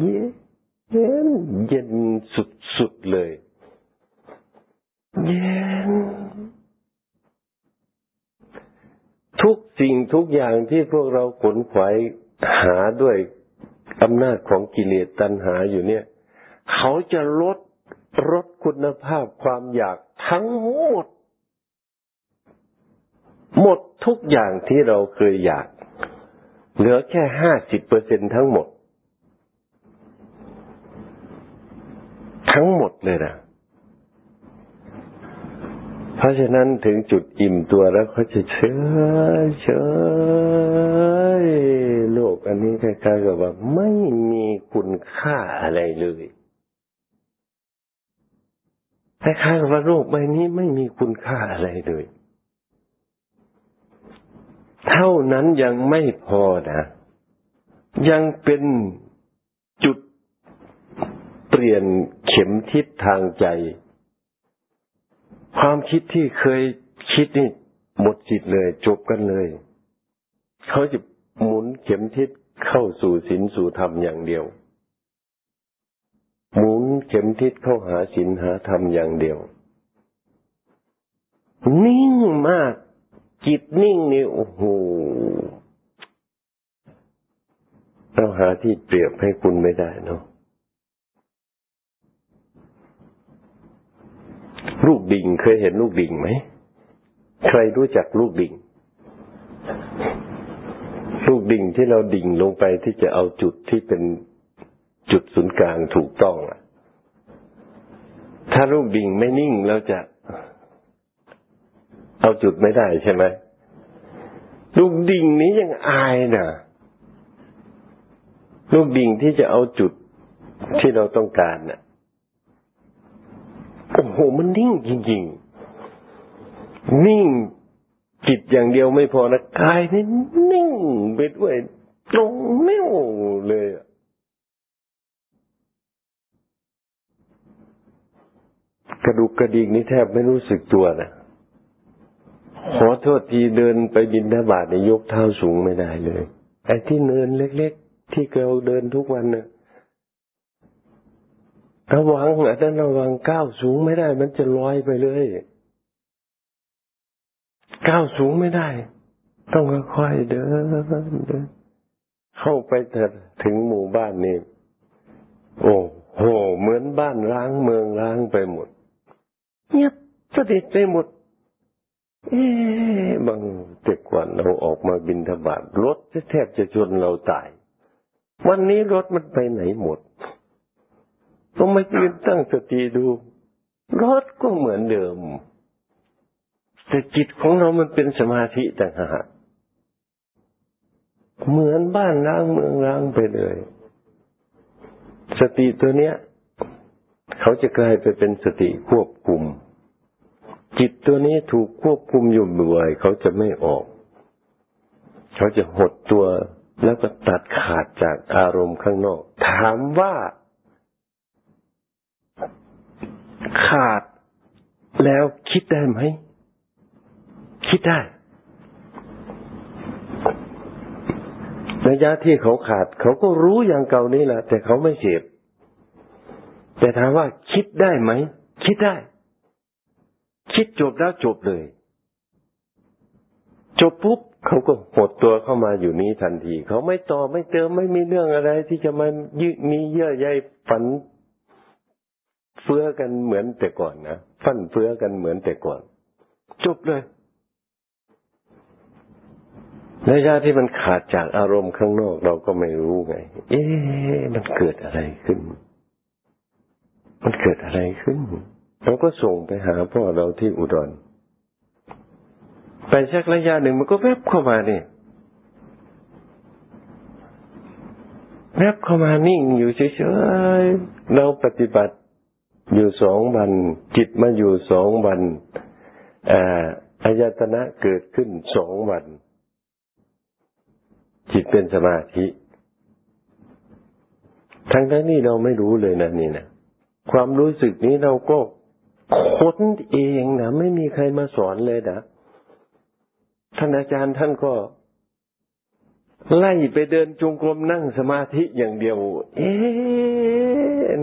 เย็นเย็นสุดๆเลย เย็น ทุกสิ่งทุกอย่างที่พวกเราขนขวายหาด้วยอำนาจของกิเลสตัณหาอยู่เนี่ย เขาจะลดลดคุณภาพความอยากทั้งหมด หมดทุกอย่างที่เราเคยอยาก เหลือแค่ห้าสิบเปอร์เซ็นทั้งหมด ทั้งหมดเลยนะเพราะฉะนั้นถึงจุดอิ่มตัวแล้วเขาจะเฉยเฉยโลกอันนี้คล้ายๆกับว่า ไม่มีคุณค่าอะไรเลยคล้ายๆกับว่าโลกใบนี้ไม่มีคุณค่าอะไรเลย เท่านั้นยังไม่พอนะ ยังเป็นจุดเปลี่ยนเข็มทิศทางใจ ความคิดที่เคยคิดนี่หมดจิตเลย จบกันเลย เขาจะหมุนเข็มทิศเข้าสู่ศีลสู่ธรรมอย่างเดียว หมุนเข็มทิศเข้าหาศีลหาธรรมอย่างเดียว นิ่งมาก จิตนิ่งนี่โอ้โหเราหาที่เปรียบให้คุณไม่ได้เนาะลูกดิ่งเคยเห็นลูกดิ่งไหม ใครรู้จักลูกดิ่ง ลูกดิ่งที่เราดิ่งลงไปที่จะเอาจุดที่เป็นจุดศูนย์กลางถูกต้องอะถ้าลูกดิ่งไม่นิ่งเราจะ เอาจุดไม่ได้ใช่ไหมลูกดิ่งนี้ยังอายนะลูกดิ่งที่จะเอาจุดที่เราต้องการน่ะโอ้โหมันนิ่งจริงๆ นิ่งจิตอย่างเดียวไม่พอนะกายนี่นิ่งไปด้วยตรงแน่วเลยกระดูกกระดิกนี่แทบไม่รู้สึกตัวนะ ขอโทษทีเดินไปบินทบาทในยกเท้าสูงไม่ได้เลยไอ้ที่เนินเล็ก ๆ ที่เราเดินทุกวันเนะ่ะระวังอาจารย์ระวังก้าวสูงไม่ได้ มันจะลอยไปเลยก้าวสูงไม่ได้ ต้องค่อยๆเดินเดินเข้าไปถึงหมู่บ้านนี่โอ้โหเหมือนบ้านร้างเมืองร้างไปหมด เงียบสดิดไปหมด เอ๊บางแต่ก่อนเราออกมาบินทบาทรถแทบจะชนเราตาย วันนี้รถมันไปไหนหมดต้องมายืนตั้งสติดู รถก็เหมือนเดิม แต่จิตของเรามันเป็นสมาธิต่างหากเหมือนบ้านร้างเมืองร้างไปเลย สติตัวเนี้ย เขาจะกลายไปเป็นสติควบคุม จิตตัวนี้ถูกควบคุมอยู่บ่อยเขาจะไม่ออก เขาจะหดตัวแล้วก็ตัดขาดจากอารมณ์ข้างนอก ถามว่าขาดแล้วคิดได้ไหม คิดได้ ระยะที่เขาขาด เขาก็รู้อย่างเก่านี้แหละแต่เขาไม่เสพแต่ถามว่าคิดได้ไหม คิดได้ คิดจบแล้วจบเลย จบปุ๊บเขาก็หดตัวเข้ามาอยู่นี้ทันที เขาไม่ต่อไม่เติมไม่มีเรื่องอะไร ที่จะมายึมีเยื่อใยฝัน เฟื้อกันเหมือนแต่ก่อนนะฟันเฟื้อกันเหมือนแต่ก่อน จบเลยระยะที่มันขาดจากอารมณ์ข้างนอกเราก็ไม่รู้ไง เอ๊ะมันเกิดอะไรขึ้น มันเกิดอะไรขึ้น เราก็ส่งไปหาพ่อเราที่อุดร ไปชักระยะหนึ่งมันก็แวบเข้ามาเนี่ยแวบเข้ามานิ่งอยู่เฉยๆ เราปฏิบัติอยู่สองวัน จิตมาอยู่สองวันอายตนะเกิดขึ้นสองวัน จิตเป็นสมาธิ ทั้งนั้นนี่เราไม่รู้เลยนะนี่นะความรู้สึกนี้เราก็ ค้นเองนะไม่มีใครมาสอนเลยนะท่านอาจารย์ท่านก็ไล่ไปเดินจงกรมนั่งสมาธิอย่างเดียว เอ๊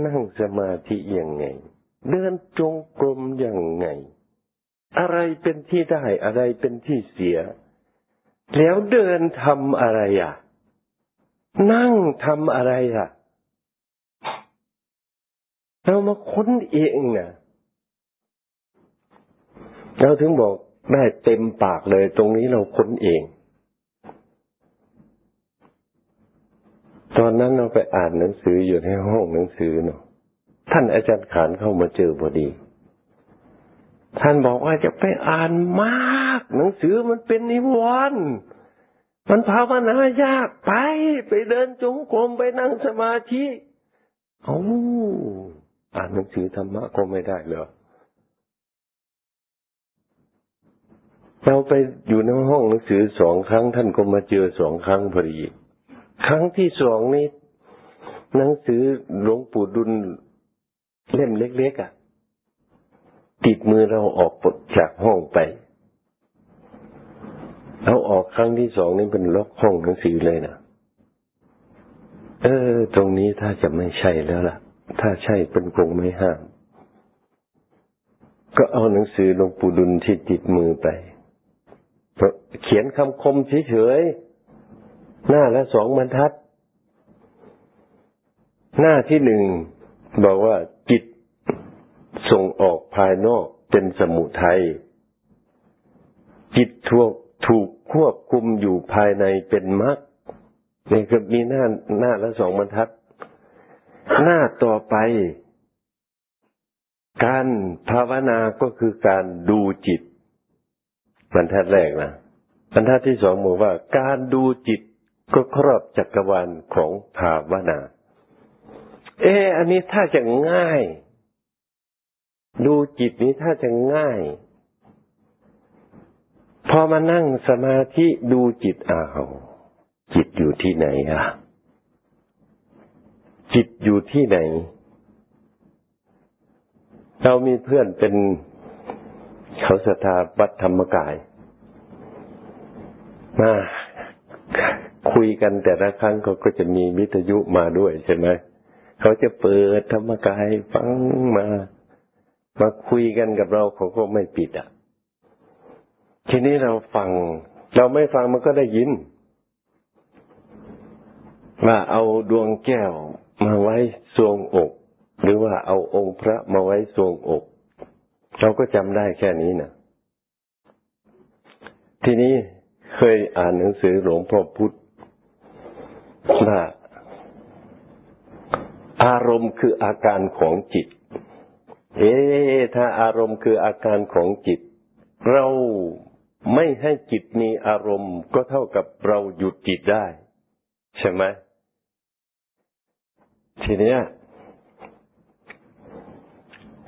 นั่งสมาธิยังไง เดินจงกรมยังไง อะไรเป็นที่ได้อะไรเป็นที่เสีย แล้วเดินทำอะไรอะ นั่งทำอะไรอะ เรามาค้นเองนะ เราถึงบอกได้เต็มปากเลย ตรงนี้เราค้นเอง ตอนนั้นเราไปอ่านหนังสืออยู่ในห้องหนังสือเนาะท่านอาจารย์ขานเข้ามาเจอพอดี ท่านบอกว่าจะไปอ่านมาก หนังสือมันเป็นนิวรณ์มันภาวนายากไป ไปเดินจงกรมไปนั่งสมาธิโอ้อ่านหนังสือธรรมะก็ไม่ได้เหรอ เราไปอยู่ในห้องหนังสือสองครั้งท่านก็มาเจอสองครั้งพอดี ครั้งที่สองนี้หนังสือหลวงปู่ดุลเล่มเล็กๆอะ ติดมือเราออกจากห้องไปเราออกครั้งที่สองนี่เป็นล็อกห้องหนังสือเลยนะเออ ตรงนี้ถ้าจะไม่ใช่แล้วล่ะ ถ้าใช่เป็นคงไม่ห้าม ก็เอาหนังสือหลวงปู่ดุลที่ติดมือไป เขียนคำคมเฉยๆ หน้าละสองบรรทัด หน้าที่หนึ่งบอกว่าจิตส่งออกภายนอกเป็นสมุทัย จิตถูกถูกควบคุมอยู่ภายในเป็นมรรคนี่ก็มีหน้าหน้าละสองบรรทัด หน้าต่อไป การภาวนาก็คือการดูจิต บรรทัดแรกนะบรรทัดที่สองบอกว่า การดูจิตก็ครอบจักรวาลของภาวนา เอออันนี้ถ้าจะง่าย ดูจิตนี้ถ้าจะง่าย พอมานั่งสมาธิดูจิตอ้าวจิตอยู่ที่ไหนอะ จิตอยู่ที่ไหน เรามีเพื่อนเป็น เขาสถาบัตธรรมกายมาคุยกันแต่ละครั้งเขาก็จะมีวิทยุมาด้วยใช่ไหมเขาจะเปิดธรรมกายฟังมา มาคุยกันกับเราเขาก็ไม่ปิดอะ ทีนี้เราฟัง เราไม่ฟังมันก็ได้ยิน ว่าเอาดวงแก้วมาไว้ทรวงอก หรือว่าเอาองค์พระมาไว้ทรวงอก เราก็จำได้แค่นี้นะทีนี้เคยอ่านหนังสือหลวงพ่อพุธว่าอารมณ์คืออาการของจิต เอ๊ถ้าอารมณ์คืออาการของจิต เราไม่ให้จิตมีอารมณ์ก็เท่ากับเราหยุดจิตได้ ใช่ไหมทีเนี้ย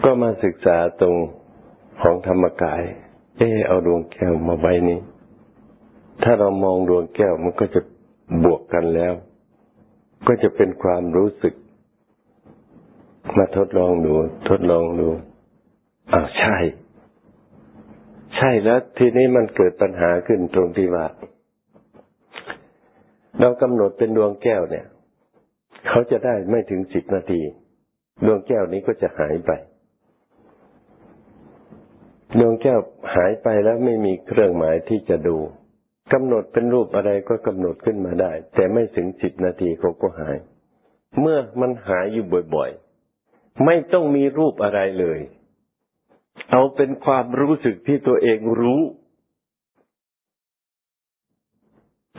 ก็มาศึกษาตรง ของธรรมกาย เออเอาดวงแก้วมาไว้นี้ ถ้าเรามองดวงแก้วมันก็จะบวกกันแล้ว ก็จะเป็นความรู้สึก มาทดลองดู ทดลองดูอ้าวใช่ ใช่แล้วทีนี้มันเกิดปัญหาขึ้นตรงที่ว่าเรากำหนดเป็นดวงแก้วเนี่ย เขาจะได้ไม่ถึงสิบนาที ดวงแก้วนี้ก็จะหายไป ดวงแก้วหายไปแล้วไม่มีเครื่องหมายที่จะดูกำหนดเป็นรูปอะไรก็กำหนดขึ้นมาได้ แต่ไม่ถึงสิบนาทีเขาก็หาย เมื่อมันหายอยู่บ่อยๆ ไม่ต้องมีรูปอะไรเลย เอาเป็นความรู้สึกที่ตัวเองรู้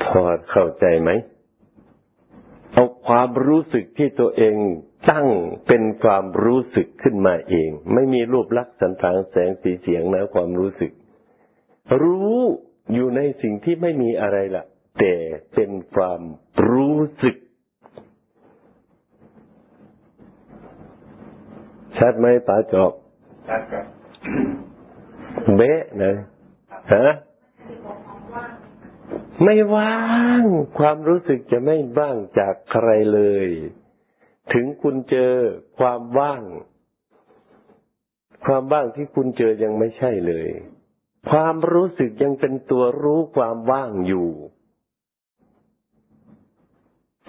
พอเข้าใจไหม เอาความรู้สึกที่ตัวเอง ตั้งเป็นความรู้สึกขึ้นมาเอง ไม่มีรูปลักษณ์สันฐานแสงสีเสียงนะความรู้สึก รู้อยู่ในสิ่งที่ไม่มีอะไรละแต่เป็นความรู้สึก ชัดไหมป๋าจอบชัดครับเบ๊ะนะฮะไม่ว่าง ความรู้สึกจะไม่ว่างจากใครเลย ถึงคุณเจอความว่าง ความว่างที่คุณเจอยังไม่ใช่เลย ความรู้สึกยังเป็นตัวรู้ความว่างอยู่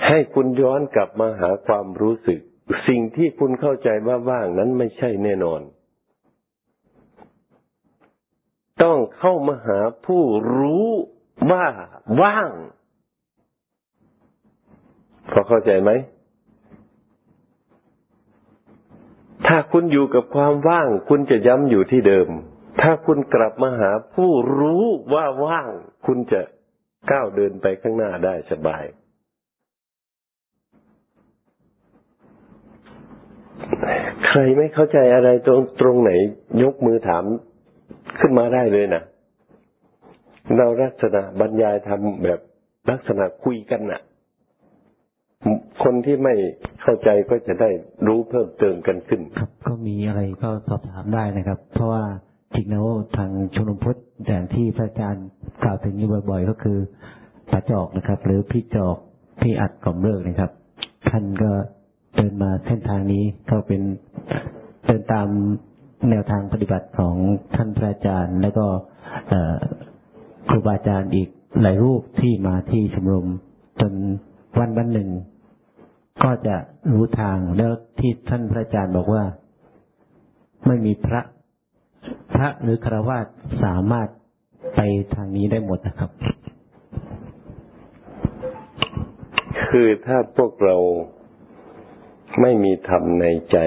ให้คุณย้อนกลับมาหาความรู้สึก สิ่งที่คุณเข้าใจว่าว่างนั้นไม่ใช่แน่นอน ต้องเข้ามาหาผู้รู้ว่าว่าง พอเข้าใจไหม ถ้าคุณอยู่กับความว่าง คุณจะย้ำอยู่ที่เดิม ถ้าคุณกลับมาหาผู้รู้ว่าว่าง คุณจะก้าวเดินไปข้างหน้าได้สบาย ใครไม่เข้าใจอะไรตรงตรงไหน ยกมือถามขึ้นมาได้เลยนะเราลักษณะบรรยายทำแบบลักษณะคุยกันน่ะ คนที่ไม่เข้าใจก็จะได้รู้เพิ่มเติมกันขึ้น ครับ ก็มีอะไรก็สอบถามได้นะครับ เพราะว่าจริงแล้วทางชมรมพุทธอย่างที่พระอาจารย์กล่าวถึงอยู่บ่อย ๆ ก็คือป้าจอกนะครับ หรือพี่จอกพี่อัดกล่อมเลิกนะครับ ท่านก็เดินมาเส้นทางนี้ก็เป็นเดินตามแนวทางปฏิบัติของท่านพระอาจารย์ แล้วก็ครูบาอาจารย์อีกหลายรูปที่มาที่ชมรมจนวันวันหนึ่ง ก็จะรู้ทางแล้วที่ท่านพระอาจารย์บอกว่า ไม่มีพระพระหรือครวาสสามารถไปทางนี้ได้หมดนะครับ คือถ้าพวกเราไม่มีธรรมในใจ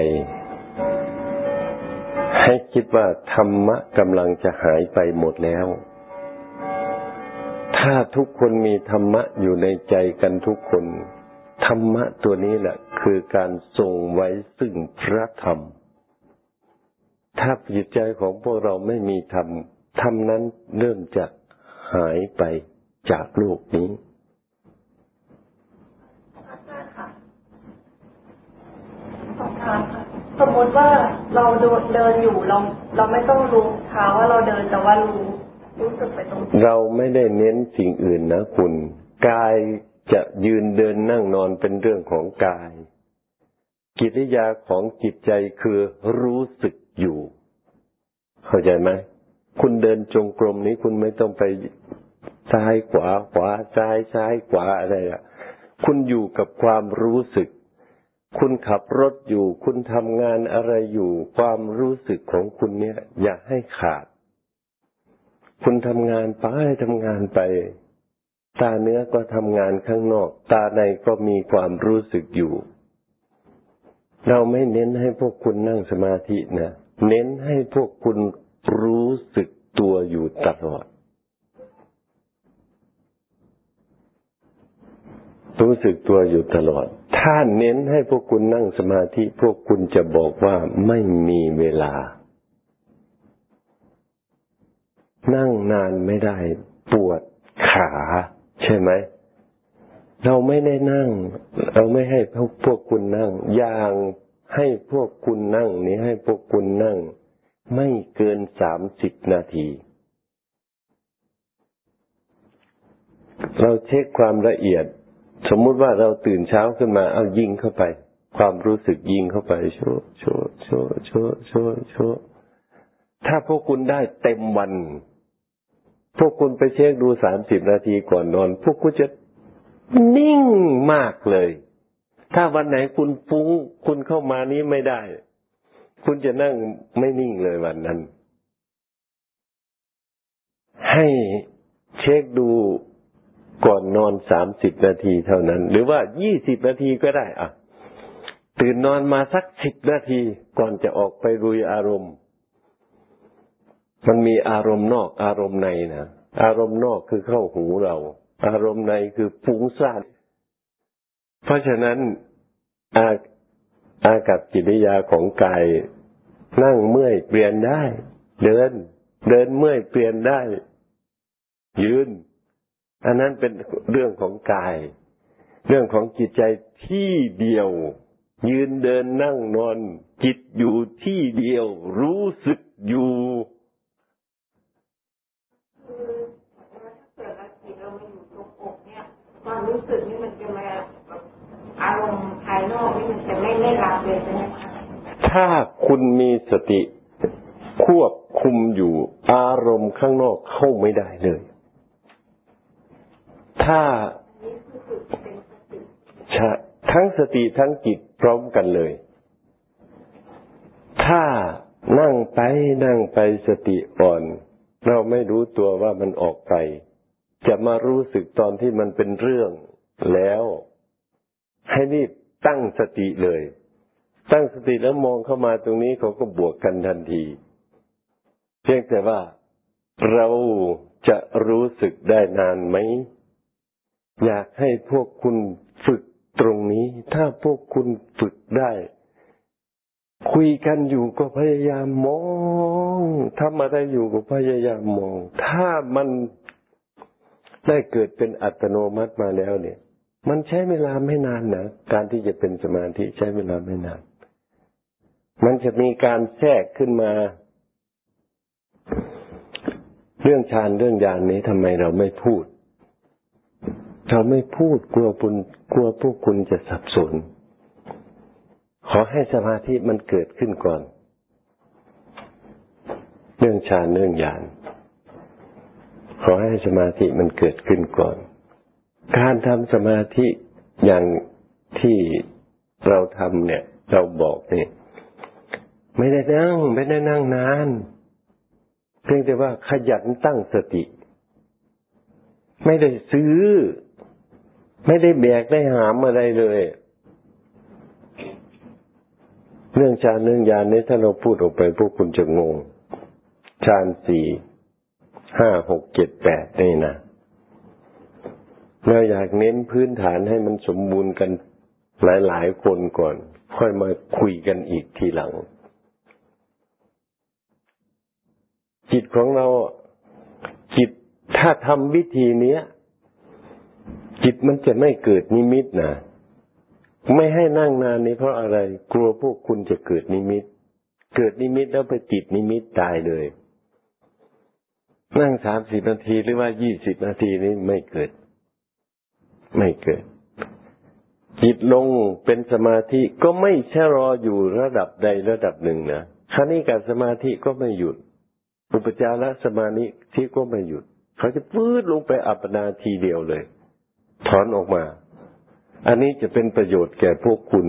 ให้คิดว่าธรรมะกำลังจะหายไปหมดแล้ว ถ้าทุกคนมีธรรมะอยู่ในใจกันทุกคน ธรรมะตัวนี้แหละ คือการทรงไว้ซึ่งพระธรรม ถ้าจิตใจของพวกเราไม่มีธรรมธรรมนั้นเริ่มจะหายไปจากโลกนี้สมมติว่าเราเดินอยู่เราเราไม่ต้องรู้เท้าว่าเราเดินแต่ว่ารู้เราไม่ได้เน้นสิ่งอื่นนะคุณกาย จะยืนเดินนั่งนอนเป็นเรื่องของกาย กิริยาของจิตใจคือรู้สึกอยู่ เข้าใจไหมคุณเดินจงกรมนี้คุณไม่ต้องไปซ้ายขวาขวาซ้ายซ้ายขวาอะไรอะคุณอยู่กับความรู้สึก คุณขับรถอยู่ คุณทำงานอะไรอยู่ ความรู้สึกของคุณเนี่ย อย่าให้ขาด คุณทำงานไปทำงานไป ตาเนื้อก็ทำงานข้างนอก ตาในก็มีความรู้สึกอยู่ เราไม่เน้นให้พวกคุณนั่งสมาธินะเน้นให้พวกคุณรู้สึกตัวอยู่ตลอด รู้สึกตัวอยู่ตลอด ถ้าเน้นให้พวกคุณนั่งสมาธิ พวกคุณจะบอกว่าไม่มีเวลา นั่งนานไม่ได้ ปวดขา ใช่ไหม เราไม่ได้นั่ง เราไม่ให้พวกพวกคุณนั่ง อย่างให้พวกคุณนั่ง นี้ให้พวกคุณนั่ง ไม่เกินสามสิบนาที เราเช็คความละเอียด สมมุติว่าเราตื่นเช้าขึ้นมา เอายิงเข้าไป ความรู้สึกยิงเข้าไปโชโชโชโชโชโชถ้าพวกคุณได้เต็มวัน พวกคุณไปเช็คดูสามสิบนาทีก่อนนอน พวกคุณจะนิ่งมากเลย ถ้าวันไหนคุณฟุ้งคุณเข้ามานี้ไม่ได้ คุณจะนั่งไม่นิ่งเลยวันนั้น ให้เช็คดูก่อนนอนสามสิบนาทีเท่านั้น หรือว่ายี่สิบนาทีก็ได้ อะ ตื่นนอนมาสักสิบนาทีก่อนจะออกไปรุยอารมณ์ มันมีอารมณ์นอกอารมณ์ในนะอารมณ์นอกคือเข้าหูเรา อารมณ์ในคือฟุ้งซ่านเพราะฉะนั้นอาอากับกิริยาของกายนั่งเมื่อยเปลี่ยนได้ เดิน เดินเมื่อยเปลี่ยนได้ ยืน อันนั้นเป็นเรื่องของกาย เรื่องของจิตใจที่เดียว ยืนเดินนั่งนอน จิตอยู่ที่เดียว รู้สึกอยู่ความรู้ สึกนี่มันจะมาอารมณ์ภายนอกนี่มันจะไม่ไม่รับเลยใช่ไหมคะถ้าคุณมีสติควบคุมอยู่อารมณ์ข้างนอกเข้าไม่ได้เลย ถ้าทั้งสติทั้งจิตพร้อมกันเลย ถ้านั่งไปนั่งไปสติอ่อน เราไม่รู้ตัวว่ามันออกไป จะมารู้สึกตอนที่มันเป็นเรื่อง แล้วให้รีบตั้งสติเลย ตั้งสติแล้วมองเข้ามาตรงนี้เขาก็บวกกันทันที เพียงแต่ว่าเราจะรู้สึกได้นานไหม อยากให้พวกคุณฝึกตรงนี้ ถ้าพวกคุณฝึกได้ คุยกันอยู่ก็พยายามมองทำอะไรอยู่ก็พยายามมอง ถ้ามันได้เกิดเป็นอัตโนมัติมาแล้วเนี่ย มันใช้เวลาไม่นานนะการที่จะเป็นสมาธิใช้เวลาไม่นาน มันจะมีการแทรกขึ้นมา เรื่องฌานเรื่องญาณนนี้ทำไมเราไม่พูด เราไม่พูดกลัวปุณกลัวพวกคุณจะสับสน ขอให้สมาธิมันเกิดขึ้นก่อน เรื่องฌานเรื่องญาณขอให้สมาธิมันเกิดขึ้นก่อน การทำสมาธิอย่างที่เราทำเนี่ย เราบอกเนี่ยไม่ได้นั่ง ไม่ได้นั่งนานเพียงแต่ว่าขยันตั้งสติ ไม่ได้ซื้อ ไม่ได้แบกได้หามอะไรเลย เรื่องฌานเรื่องญาณนี้ถ้าเราพูดออกไปพวกคุณจะงงฌานสี่ห้าหกเจ็ดแปดนี่นะ เราอยากเน้นพื้นฐานให้มันสมบูรณ์กันหลายๆคนก่อน ค่อยมาคุยกันอีกทีหลัง จิตของเราจิตถ้าทำวิธีเนี้ย จิตมันจะไม่เกิดนิมิตนะไม่ให้นั่งนานนี้เพราะอะไร กลัวพวกคุณจะเกิดนิมิต เกิดนิมิตแล้วไปติดนิมิตตายเลย นั่งสามสิบนาทีหรือว่ายี่สิบนาทีนี้ไม่เกิด ไม่เกิด จิตลงเป็นสมาธิก็ไม่ใช่รออยู่ระดับใดระดับหนึ่งนะคณิกาสมาธิก็ไม่หยุด อุปจารสมาธิที่ก็ไม่หยุด เขาจะพื้นลงไปอัปนาทีเดียวเลย ถอนออกมา อันนี้จะเป็นประโยชน์แก่พวกคุณ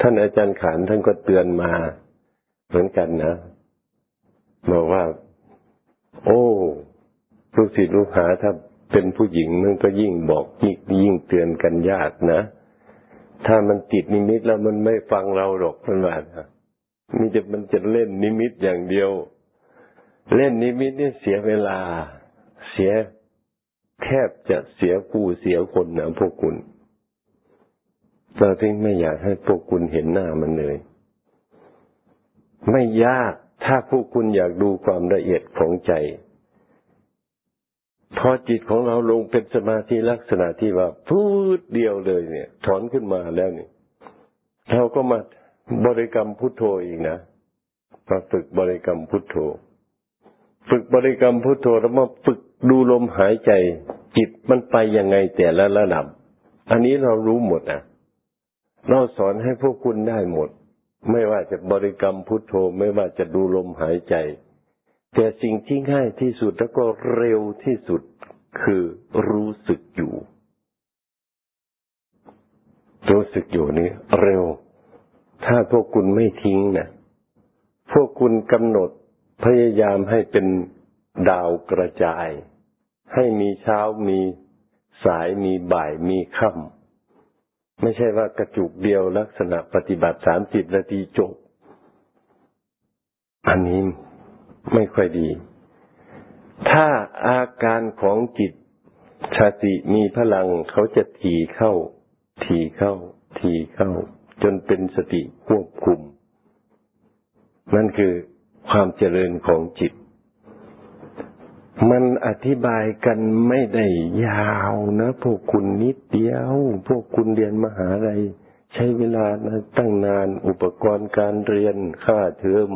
ท่านอาจารย์ขานท่านก็เตือนมา เหมือนกันนะบอกว่า โอ้ลูกศิษย์ลูกหาถ้า เป็นผู้หญิงมันก็ยิ่งบอกยิ่งยิ่งเตือนกันยากนะ ถ้ามันติดนิมิตแล้วมันไม่ฟังเราหรอกเพื่อนว่านี่จะมันจะเล่นนิมิตอย่างเดียว เล่นนิมิตนี่เสียเวลา เสียแทบจะเสียผู้เสียคนนะพวกคุณเราถึงไม่อยากให้พวกคุณเห็นหน้ามันเลย ไม่ยากถ้าพวกคุณอยากดูความละเอียดของใจ พอจิตของเราลงเป็นสมาธิลักษณะที่ว่าพูดเดียวเลยเนี่ย ถอนขึ้นมาแล้วนี่เราก็มาบริกรรมพุทโธอีกนะมาฝึกบริกรรมพุทโธ ฝึกบริกรรมพุทโธแล้วมาฝึกดูลมหายใจ จิตมันไปยังไงแต่ละระดับ อันนี้เรารู้หมดนะเราสอนให้พวกคุณได้หมด ไม่ว่าจะบริกรรมพุทโธ ไม่ว่าจะดูลมหายใจ แต่สิ่งที่ง่ายที่สุดแล้วก็เร็วที่สุด คือรู้สึกอยู่ รู้สึกอยู่นี้เร็ว ถ้าพวกคุณไม่ทิ้งนะพวกคุณกำหนดพยายามให้เป็นดาวกระจาย ให้มีเช้ามีสายมีบ่ายมีค่ำไม่ใช่ว่ากระจุกเดียวลักษณะปฏิบัติสามสิบนาทีจบ อันนี้ไม่ค่อยดี ถ้าอาการของจิตชาติมีพลังเขาจะทีเข้า ทีเข้า ทีเข้า จนเป็นสติควบคุม นั่นคือความเจริญของจิต มันอธิบายกันไม่ได้ยาวนะ พวกคุณนิดเดียว พวกคุณเรียนมหาลัยใช้เวลานะตั้งนานอุปกรณ์การเรียนค่าเทอม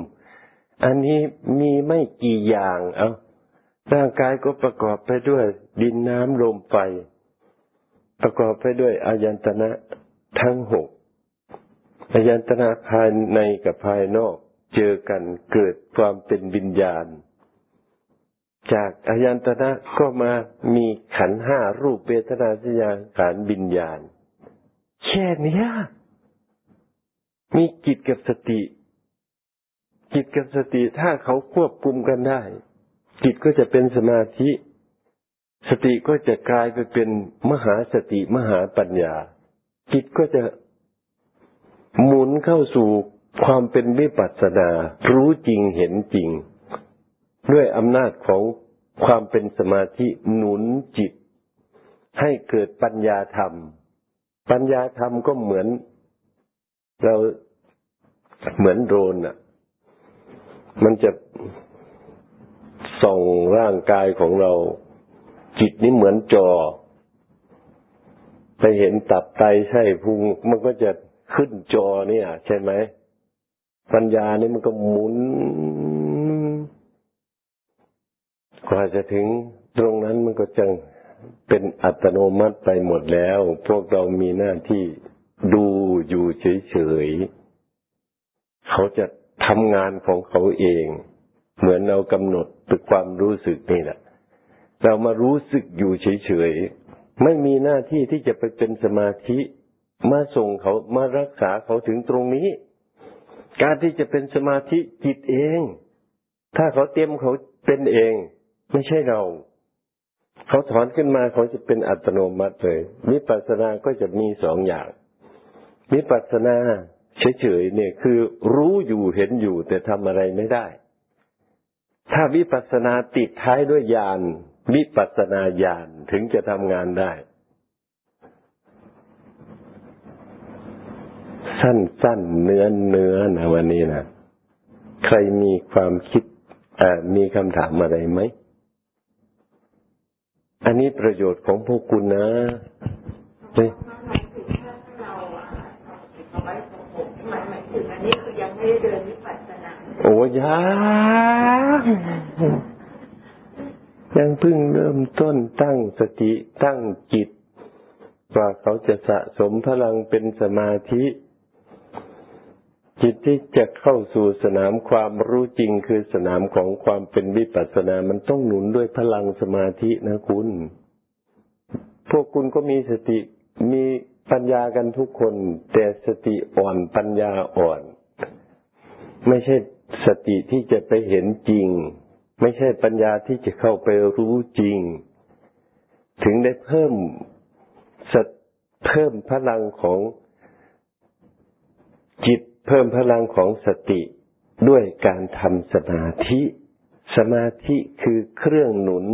อันนี้มีไม่กี่อย่างเอา ร่างกายก็ประกอบไปด้วย ดินน้ำลมไฟ ประกอบไปด้วยอายันตนะทั้งหกอายันตนะภายในกับภายนอก เจอกันเกิดความเป็นวิญญาณ จากอายันตนะก็มามีขันห้ารูปเวทนาสัญญาขันวิญญาณแค่นี้มีจิตกับสติ จิตกับสติถ้าเขาควบคุมกันได้ จิตก็จะเป็นสมาธิ สติก็จะกลายไปเป็นมหาสติมหาปัญญา จิตก็จะหมุนเข้าสู่ความเป็นวิปัสสนา รู้จริงเห็นจริง ด้วยอำนาจของความเป็นสมาธิหนุนจิต ให้เกิดปัญญาธรรม ปัญญาธรรมก็เหมือน เราเหมือนโดรนอะ มันจะ ส่องร่างกายของเรา จิตนี้เหมือนจอไปเห็นตับไตไส้พุงมันก็จะขึ้นจอเนี่ย ใช่ไหมปัญญานี่มันก็หมุนกว่าจะถึงตรงนั้นมันก็จะเป็นอัตโนมัติไปหมดแล้ว พวกเรามีหน้าที่ดูอยู่เฉยๆเขาจะทำงานของเขาเอง เหมือนเรากำหนด ตึกความรู้สึกนี่แหละเรามารู้สึกอยู่เฉยๆไม่มีหน้าที่ที่จะไปเป็นสมาธิมาส่งเขามารักษาเขาถึงตรงนี้ การที่จะเป็นสมาธิจิตเอง ถ้าเขาเตรียมเขาเป็นเอง ไม่ใช่เรา เขาถอนขึ้นมาเขาจะเป็นอัตโนมัติเลยวิปัสสนาก็จะมีสองอย่างวิปัสสนาเฉยๆเนี่ยคือรู้อยู่เห็นอยู่แต่ทำอะไรไม่ได้ ถ้าวิปัสสนาติดท้ายด้วยญาณวิปัสสนาญาณถึงจะทำงานได้ สั้นๆเนื้อเนื้อนะวันนี้นะใครมีความคิดมีคำถามอะไรไหม อันนี้ประโยชน์ของพวกคุณนะเฮ้ยโอ้คือยังไม่ได้เดิน อ้ยังเพิ่งเริ่มต้นตั้งสติตั้งจิตว่าเขาจะสะสมพลังเป็นสมาธิ จิตที่จะเข้าสู่สนามความรู้จริงคือสนามของความเป็นวิปัสสนา มันต้องหนุนด้วยพลังสมาธินะคุณ พวกคุณก็มีสติมีปัญญากันทุกคน แต่สติอ่อนปัญญาอ่อน ไม่ใช่ สติที่จะไปเห็นจริง ไม่ใช่ปัญญาที่จะเข้าไปรู้จริง ถึงได้เพิ่มสเพิ่มพลังของจิตเพิ่มพลังของสติด้วยการทำสมาธิ สมาธิคือเครื่องหนุน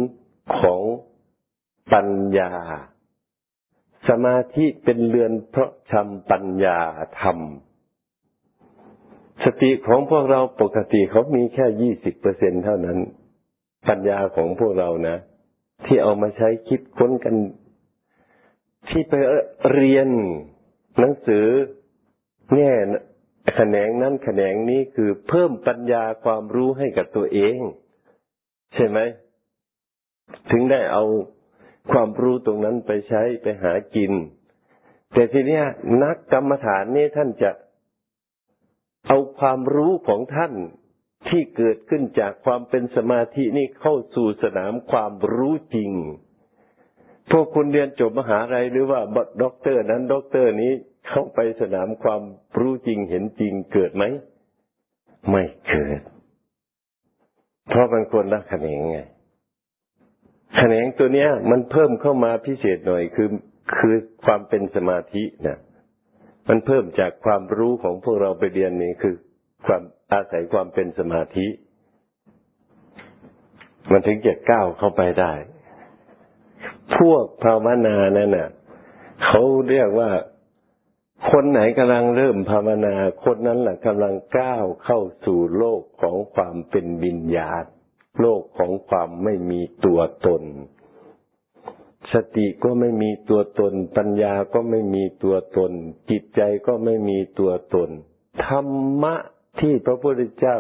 ของปัญญา สมาธิเป็นเรือนเพราะชำปัญญาธรรม สติของพวกเราปกติเขามีแค่ยี่สิบเปอร์เซ็นเท่านั้น ปัญญาของพวกเรานะ ที่เอามาใช้คิดค้นกัน ที่ไปเรียนหนังสือแง่แขนงนั้นแขนงนี้คือเพิ่มปัญญาความรู้ให้กับตัวเอง ใช่ไหม ถึงได้เอาความรู้ตรงนั้นไปใช้ไปหากิน แต่ทีนี้นักกรรมฐานนี่ท่านจะ เอาความรู้ของท่านที่เกิดขึ้นจากความเป็นสมาธินี่เข้าสู่สนามความรู้จริง พวกคุณเรียนจบมหาลัยหรือว่าด็อกเตอร์นั้นด็อกเตอร์นี้เข้าไปสนามความรู้จริงเห็นจริงเกิดไหม ไม่เกิด เพราะมันคนละแขนงไงแขนงตัวเนี้ย มันเพิ่มเข้ามาพิเศษหน่อยคือคือความเป็นสมาธินะ มันเพิ่มจากความรู้ของพวกเราไปเรียนนี่คือ ความอาศัยความเป็นสมาธิ มันถึงจะก้าวเข้าไปได้ พวกภาวนานั่นน่ะเขาเรียกว่าคนไหนกำลังเริ่มภาวนา คนนั้นแหละกำลังก้าวเข้าสู่โลกของความเป็นวิญญาณ โลกของความไม่มีตัวตน สติก็ไม่มีตัวตน ปัญญาก็ไม่มีตัวตน จิตใจก็ไม่มีตัวตน ธรรมะที่พระพุทธเจ้า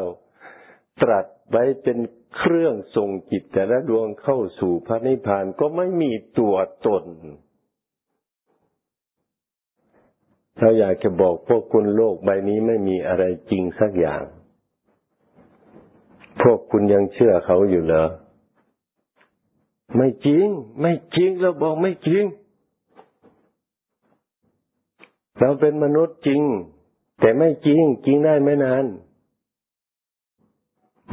ตรัสไว้เป็นเครื่องส่งจิตแต่ละดวงเข้าสู่พระนิพพานก็ไม่มีตัวตน เราอยากจะบอกพวกคุณโลกใบนี้ไม่มีอะไรจริงสักอย่าง พวกคุณยังเชื่อเขาอยู่เหรอ ไม่จริง ไม่จริงเราบอกไม่จริง เราเป็นมนุษย์จริง แต่ไม่จริง จริงได้ไม่นาน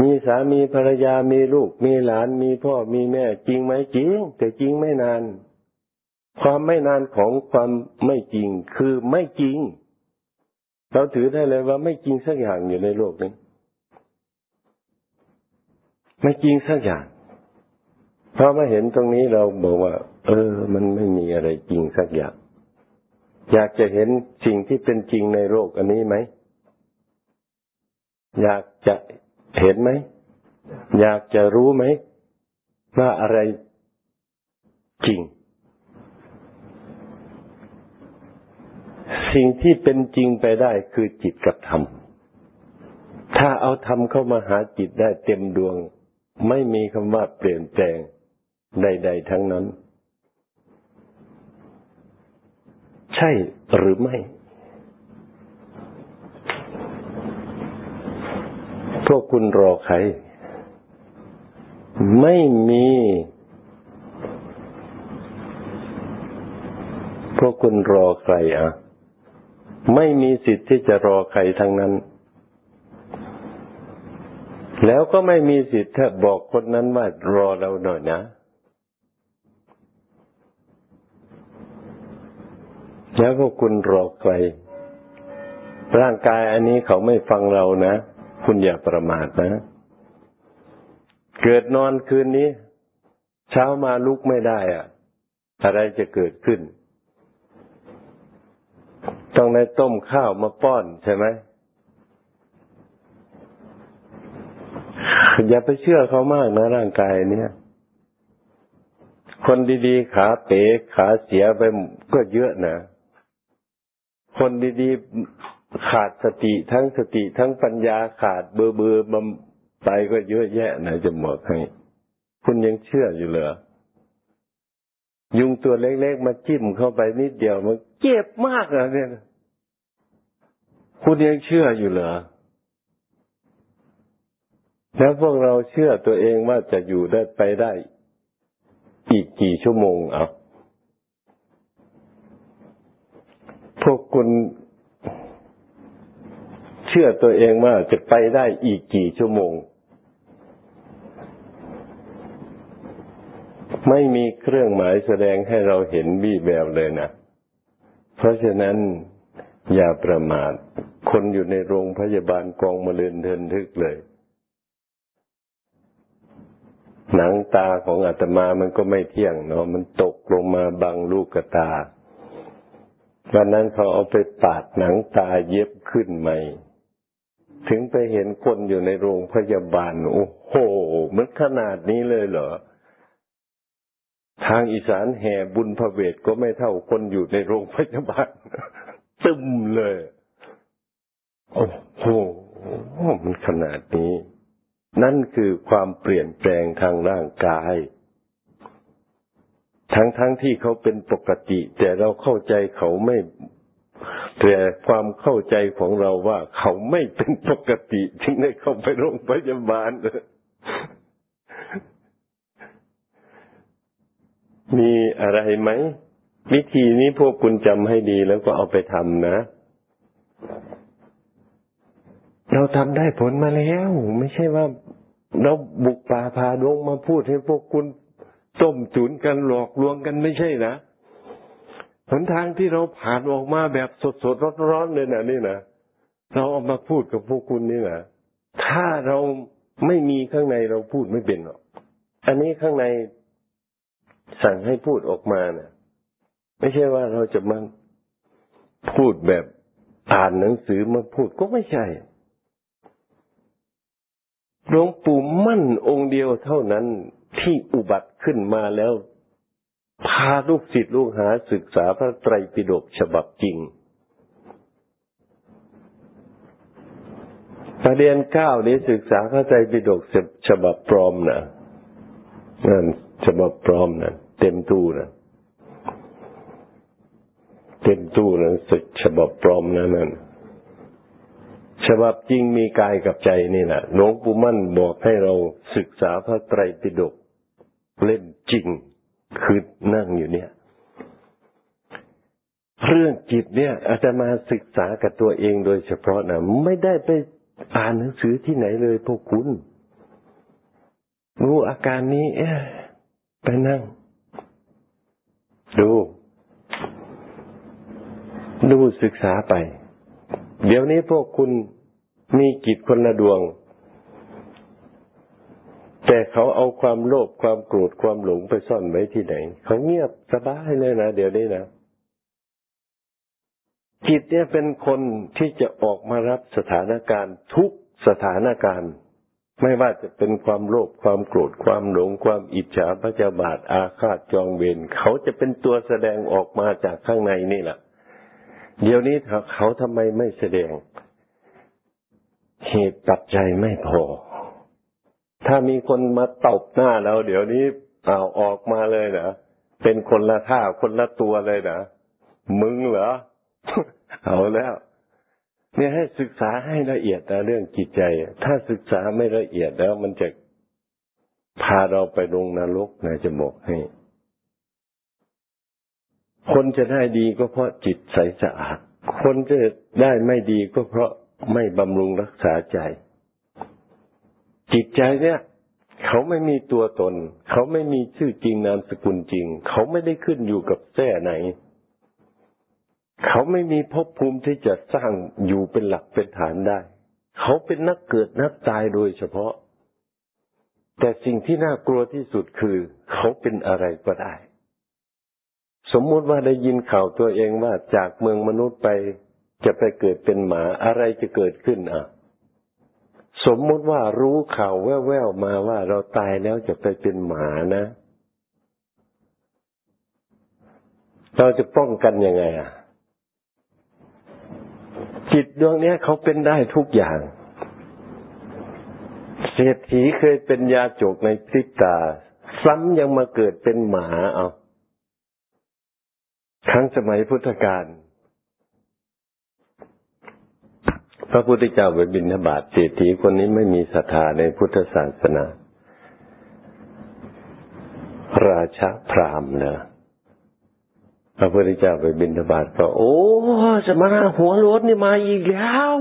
มีสามีภรรยามีลูก มีหลานมีพ่อมีแม่ จริงไหมจริง แต่จริงไม่นาน ความไม่นานของความไม่จริง คือไม่จริง เราถือได้เลยว่าไม่จริงสักอย่างอยู่ในโลกนี้ไม่จริงสักอย่าง พอมาเห็นตรงนี้เราบอกว่า เออ มันไม่มีอะไรจริงสักอย่าง อยากจะเห็นสิ่งที่เป็นจริงในโลกอันนี้ไหม อยากจะเห็นไหม อยากจะรู้ไหม ว่าอะไรจริง สิ่งที่เป็นจริงไปได้คือจิตกับธรรม ถ้าเอาธรรมเข้ามาหาจิตได้เต็มดวง ไม่มีคำว่าเปลี่ยนแปลง ใด ๆ ทั้งนั้น ใช่หรือไม่ พวกคุณรอใคร ไม่มี พวกคุณรอใครอะ ไม่มีสิทธิ์ที่จะรอใครทั้งนั้นแล้วก็ไม่มีสิทธิ์ถ้าบอกคนนั้นว่ารอเราหน่อยนะ แล้วก็คุณรอใคร ร่างกายอันนี้เขาไม่ฟังเรานะ คุณอย่าประมาทนะ เกิดนอนคืนนี้ เช้ามาลุกไม่ได้อะอะไรจะเกิดขึ้น ต้องในต้มข้าวมาป้อนใช่ไหมอย่าไปเชื่อเขามากนะร่างกายเนี่ย คนดีๆ ขาเป๋ขาเสียไปก็เยอะนะ คนดีๆขาดสติทั้งสติทั้งปัญญาขาดเบอร์เบอร์บำไปก็เยอะแยะนะจะบอกให้ คุณยังเชื่ออยู่เหรอยุงตัวเล็กๆมาจิ้มเข้าไปนิดเดียวมันเจ็บมากอะเนี่ยคุณยังเชื่ออยู่เหรอแล้วพวกเราเชื่อตัวเองว่าจะอยู่ได้ไปได้ อีกกี่ชั่วโมงอะ พวกคุณเชื่อตัวเองว่าจะไปได้อีกกี่ชั่วโมง ไม่มีเครื่องหมายแสดงให้เราเห็นบี้แบบเลยนะ เพราะฉะนั้นอย่าประมาท คนอยู่ในโรงพยาบาลกองมะเร็งเทินทึกเลย หนังตาของอาตมามันก็ไม่เที่ยงเนาะ มันตกลงมาบังลูกกตา วันนั้นเขาเอาไปปาดหนังตาเย็บขึ้นใหม่ ถึงไปเห็นคนอยู่ในโรงพยาบาล โอ้โห มันขนาดนี้เลยเหรอ ทางอีสานแห่บุญพระเวทก็ไม่เท่าคนอยู่ในโรงพยาบาล ตึมเลย โอ้โห มันขนาดนี้ นั่นคือความเปลี่ยนแปลงทางร่างกาย ทั้งทั้งที่เขาเป็นปกติ แต่เราเข้าใจเขาไม่แต่ความเข้าใจของเราว่าเขาไม่เป็นปกติจึงได้เข้าไปโรงพยาบาลมีอะไรไหมวิธีนี้พวกคุณจำให้ดีแล้วก็เอาไปทำนะ เราทำได้ผลมาแล้ว ไม่ใช่ว่า เราบุกป่าพาดงมาพูดให้พวกคุณ ต้มจุนกันหลอกลวงกันไม่ใช่นะหนทางที่เราผ่านออกมาแบบสดสดร้อนร้อนเลยนะนี่นะเราเอามาพูดกับพวกคุณนี่นะถ้าเราไม่มีข้างในเราพูดไม่เป็นหรอกอันนี้ข้างในสั่งให้พูดออกมาเนะ่ะ ไม่ใช่ว่าเราจะมาพูดแบบอ่านหนังสือมาพูดก็ไม่ใช่หลวงปู่มั่นองค์เดียวเท่านั้น ที่อุบัติขึ้นมาแล้ว พาลูกศิษย์ลูกหาศึกษาพระไตรปิฎกฉบับจริง ประเด็นเก้านี้ศึกษาพระไตรปิฎกฉบับปลอมนะนั่นฉบับปลอมนะเต็มตู้นะเต็มตู้นะศึกฉบับปลอมนะนั่นฉบับจริงมีกายกับใจนี่แหละหลวงปู่มั่นบอกให้เราศึกษาพระไตรปิฎก เล่นจริงคือนั่งอยู่เนี่ย เรื่องจิตเนี่ย อาจจะมาศึกษากับตัวเองโดยเฉพาะนะไม่ได้ไปอ่านหนังสือที่ไหนเลยพวกคุณรู้อาการนี้เอ๊ะไปนั่ง ดู ดูศึกษาไป เดี๋ยวนี้พวกคุณมีจิตคนละดวง แต่เขาเอาความโลภความโกรธความหลงไปซ่อนไว้ที่ไหน เขาเงียบสบายเลยนะเดี๋ยวนี้นะจิตเนี่ยเป็นคนที่จะออกมารับสถานการณ์ทุกสถานการณ์ ไม่ว่าจะเป็นความโลภความโกรธความหลง ความอิจฉาพระเจ้าบาทอาฆาตจองเวรเขาจะเป็นตัวแสดงออกมาจากข้างในนี่แหละเดี๋ยวนี้เขาทำไมไม่แสดง เหตุปัจจัยไม่พอ ถ้ามีคนมาตบหน้าเราเดี๋ยวนี้เอาออกมาเลยนะเป็นคนละท่าคนละตัวเลยนะมึงเหรอเอาแล้ว เนี่ยให้ศึกษาให้ละเอียดนะเรื่องจิตใจ ถ้าศึกษาไม่ละเอียดแล้ว มันจะพาเราไปลงนรกนะจะบอกให้ คนจะได้ดีก็เพราะจิตใสสะอาด คนจะได้ไม่ดีก็เพราะไม่บำรุงรักษาใจ จิตใจเนี่ย เขาไม่มีตัวตน เขาไม่มีชื่อจริงนามสกุลจริง เขาไม่ได้ขึ้นอยู่กับแท้ไหน เขาไม่มีภพภูมิที่จะสร้างอยู่เป็นหลักเป็นฐานได้ เขาเป็นนักเกิดนักตายโดยเฉพาะ แต่สิ่งที่น่ากลัวที่สุดคือ เขาเป็นอะไรก็ได้ สมมุติว่าได้ยินข่าวตัวเองว่าจากเมืองมนุษย์ไปจะไปเกิดเป็นหมาอะไรจะเกิดขึ้นอะ สมมุติว่ารู้ข่าวแว่วๆมาว่าเราตายแล้วจะไปเป็นหมานะ เราจะป้องกันยังไงอะ จิตดวงนี้เขาเป็นได้ทุกอย่าง เศรษฐีเคยเป็นยาจกในพริบตา ซ้ำยังมาเกิดเป็นหมาเอาครั้งสมัยพุทธกาล พระพุทธเจ้าไปบิณฑบาตเศรษฐีคนนี้ไม่มีศรัทธาในพุทธศาสนา ราชาพรามเนะพระพุทธเจ้าไปบินทบาทก็โอ้สมาหัวรถนี่มาอีกแล้ว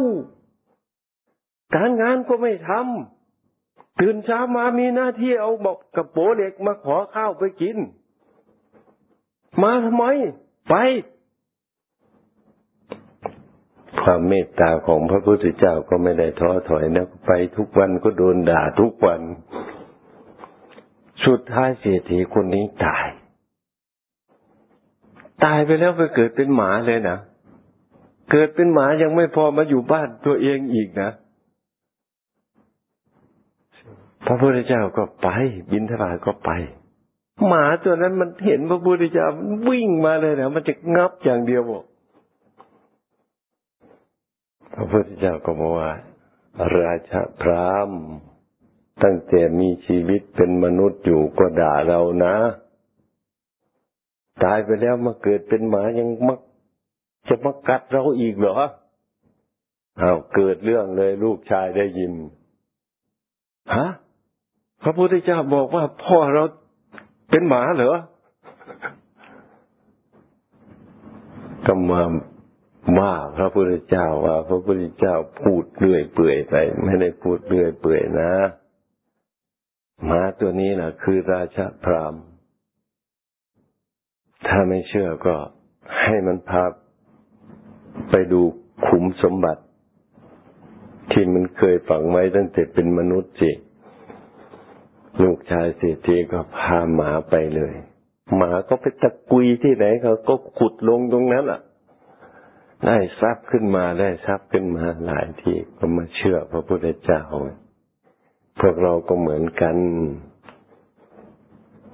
การงานก็ไม่ทำตื่นเช้ามามีหน้าที่เอาบอกกระโปงเด็กมาขอข้าวไปกิน มาทำไม ไป ความเมตตาของพระพุทธเจ้าก็ไม่ได้ท้อถอยนะไปทุกวันก็โดนด่าทุกวัน สุดท้ายเศรษฐีคนนี้ตาย ตายไปแล้วไปเกิดเป็นหมาเลยนะเกิดเป็นหมายังไม่พอมาอยู่บ้านตัวเองอีกนะพระพุทธเจ้าก็ไป บินทบาทก็ไป หมาตัวนั้นมันเห็นพระพุทธเจ้ามันวิ่งมาเลยนะมันจะงับอย่างเดียวบอก ระพุทธเจ้าก็บอกว่า ราชาพรามตั้งแต่มีชีวิตเป็นมนุษย์อยู่ก็ด่าเรานะ ตายไปแล้วมาเกิดเป็นหมายังมัก จะมากัดเราอีกเหรอเอาเกิดเรื่องเลยลูกชายได้ยินฮะพระพุทธเจ้าบอกว่าพ่อเราเป็นหมาเหรอก็มา ว่าพระพุทธเจ้าว่า พระพุทธเจ้าพูดเรื่อยเปื่อยไป ไม่ได้พูดเรื่อยเปื่อยนะหมาตัวนี้นะคือราชาพรามถ้าไม่เชื่อก็ให้มันพาไปดูขุมสมบัติ ที่มันเคยฝังไว้ตั้งแต่เป็นมนุษย์สิลูกชายเศรษฐีก็พาหมาไปเลย หมาก็ไปตะกุยที่ไหนเขาก็ขุดลงตรงนั้นอะ ได้ทรัพย์ขึ้นมาได้ทรัพย์ขึ้นมาหลายที่ก็มาเชื่อพระพุทธเจ้าพวกเราก็เหมือนกัน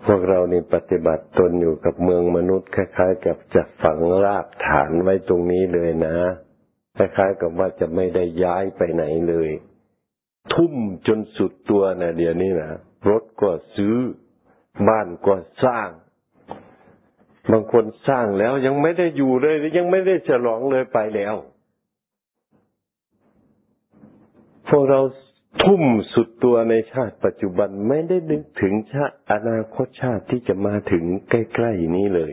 พวกเรานี่ปฏิบัติตนอยู่กับเมืองมนุษย์คล้ายๆ กับจะฝังรากฐานไว้ตรงนี้เลยนะ คล้ายๆ กับว่าจะไม่ได้ย้ายไปไหนเลย ทุ่มจนสุดตัวนะเดี๋ยวนี้นะรถก็ซื้อ บ้านก็สร้าง บางคนสร้างแล้วยังไม่ได้อยู่เลย ยังไม่ได้ฉลองเลยไปแล้ว พวกเราทุ่มสุดตัวในชาติปัจจุบันไม่ได้นึกถึงชาติอนาคตชาติที่จะมาถึงใกล้ๆนี้เลย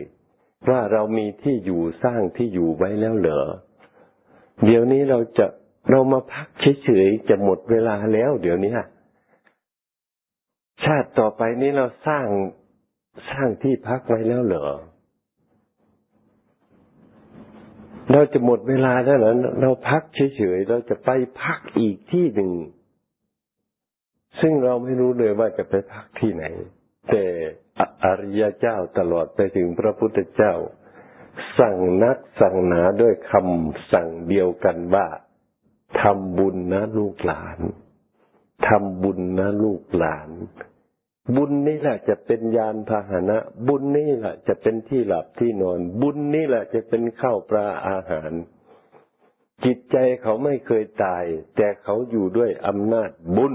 ว่าเรามีที่อยู่สร้างที่อยู่ไว้แล้วเหรอเดี๋ยวนี้เราจะเรามาพักเฉยๆจะหมดเวลาแล้ว เดี๋ยวนี้ชาติต่อไปนี้เราสร้างสร้างที่พักไว้แล้วเหรอ เราจะหมดเวลาแล้วเหรอเราพักเฉยๆ เราจะไปพักอีกที่หนึ่ง ซึ่งเราไม่รู้เลยว่าจะไปพักที่ไหน แต่อริยเจ้าตลอดไปถึงพระพุทธเจ้า สั่งนักสั่งหนาด้วยคำสั่งเดียวกันว่าทำบุญนะลูกหลานทำบุญนะลูกหลาน บุญนี่แหละจะเป็นยานพาหนะ บุญนี่แหละจะเป็นที่หลับที่นอน บุญนี่แหละจะเป็นข้าวปลาอาหาร จิตใจเขาไม่เคยตาย แต่เขาอยู่ด้วยอำนาจบุญ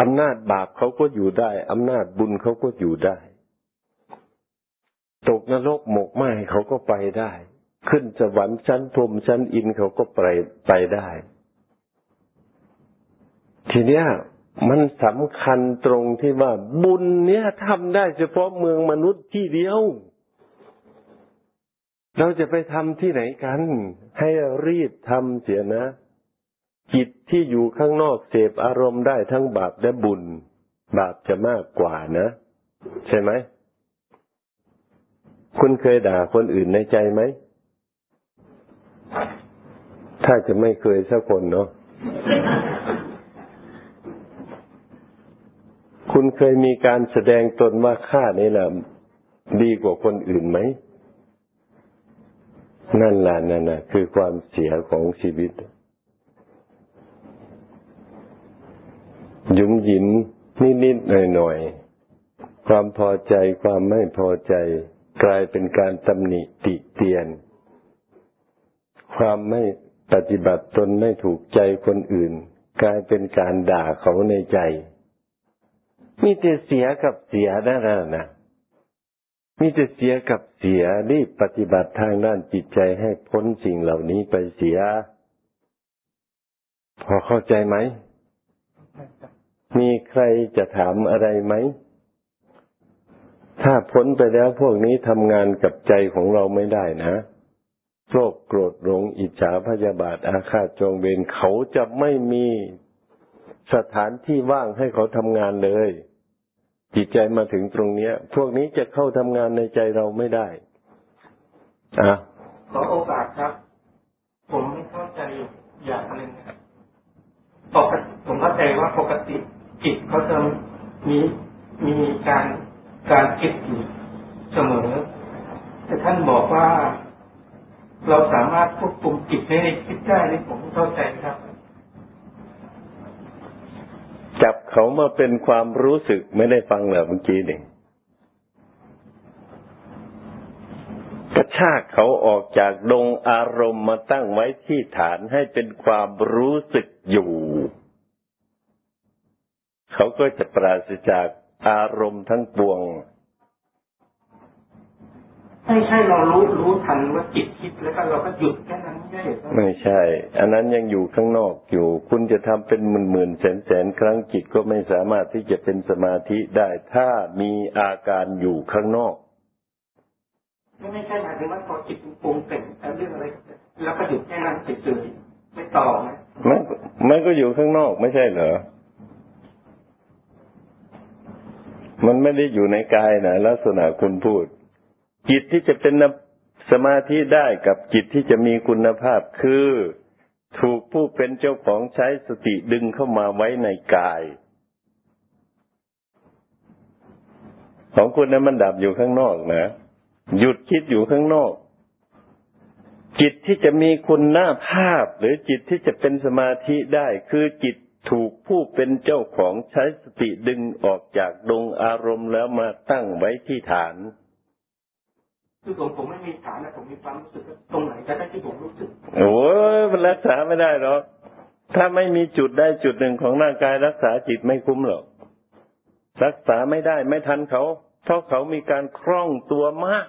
อำนาจบาปเขาก็อยู่ได้อำนาจบุญเขาก็อยู่ได้ ตกนรกหมกไหมเขาก็ไปได้ ขึ้นสวรรค์ชั้นพรมชั้นอินเขาก็ไปไปได้ ทีเนี้ย มันสำคัญตรงที่ว่า บุญเนี้ยทำได้เฉพาะเมืองมนุษย์ที่เดียว เราจะไปทำที่ไหนกัน ให้รีบทำเสียนะ จิตที่อยู่ข้างนอกเสพอารมณ์ได้ทั้งบาปและบุญ บาปจะมากกว่านะ ใช่ไหม คุณเคยด่าคนอื่นในใจไหม ถ้าจะไม่เคยสักคนเนาะ คุณเคยมีการแสดงตนว่าข้านี่แหละดีกว่าคนอื่นไหม นั่นแหละนั่นนะคือความเสียของชีวิต ยุ่มยิ้มนิดๆหน่อยๆ ความพอใจความไม่พอใจกลายเป็นการตำหนิติเตียน ความไม่ปฏิบัติตนไม่ถูกใจคนอื่น กลายเป็นการด่าเขาในใจ มีแต่เสียกับเสียนั่นนะมีแต่เสียกับเสียรีบปฏิบัติทางด้านจิตใจให้พ้นสิ่งเหล่านี้ไปเสีย พอเข้าใจไหม มีใครจะถามอะไรไหม ถ้าพ้นไปแล้วพวกนี้ทำงานกับใจของเราไม่ได้นะโรคโกรธหลงอิจฉาพยาบาทอาฆาตจองเวรเขาจะไม่มีสถานที่ว่างให้เขาทำงานเลย จิตใจมาถึงตรงเนี้ย พวกนี้จะเข้าทำงานในใจเราไม่ได้อะขอโอกาสครับ ผมไม่เข้าใจอย่างหนึ่งปกติผมเข้าใจว่าปกติจิตเขาจะมีมีการการคิดอยู่เสมอ แต่ท่านบอกว่า เราสามารถควบคุมจิตในคิดได้นี่ผมเข้าใจครับ จับเขามาเป็นความรู้สึกไม่ได้ฟังเหรอเมื่อกี้นี่กระชากเขาออกจากดงอารมณ์มาตั้งไว้ที่ฐานให้เป็นความรู้สึกอยู่ เขาก็จะปราศจากอารมณ์ทั้งปวง ไม่ใช่เรารู้รู้ทันว่าจิตคิดแล้วก็เราก็หยุดแค่นั้นไม่ได้เหรอไม่ใช่ อันนั้นยังอยู่ข้างนอกอยู่ คุณจะทำเป็นหมื่นหมื่นแสนแสนครั้งจิตก็ไม่สามารถที่จะเป็นสมาธิได้ ถ้ามีอาการอยู่ข้างนอกไม่ไม่ใช่หมายถึงว่าพอจิตมันปรุงแต่งเรื่องอะไรแล้วก็หยุดแค่นั้นเฉยๆไม่ต่อนะมันมันก็อยู่ข้างนอกไม่ใช่เหรอมันไม่ได้อยู่ในกายนะลักษณะคุณพูด จิตที่จะเป็นสมาธิได้กับจิตที่จะมีคุณภาพคือ ถูกผู้เป็นเจ้าของใช้สติดึงเข้ามาไว้ในกาย ของคุณนั้นมันดับอยู่ข้างนอกนะ หยุดคิดอยู่ข้างนอก จิตที่จะมีคุณภาพ หรือจิตที่จะเป็นสมาธิได้คือจิตถูกผู้เป็นเจ้าของใช้สติดึงออกจากดงอารมณ์แล้วมาตั้งไว้ที่ฐาน คือผมผมไม่มีฐานนะผมมีความรู้สึกตรงไหนก็ได้ที่ผมรู้สึกโอ้ยมันรักษาไม่ได้หรอกถ้าไม่มีจุดได้จุดหนึ่งของร่างกายรักษาจิตไม่คุ้มหรอกรักษาไม่ได้ไม่ทันเขาเพราะเขามีการคล่องตัวมาก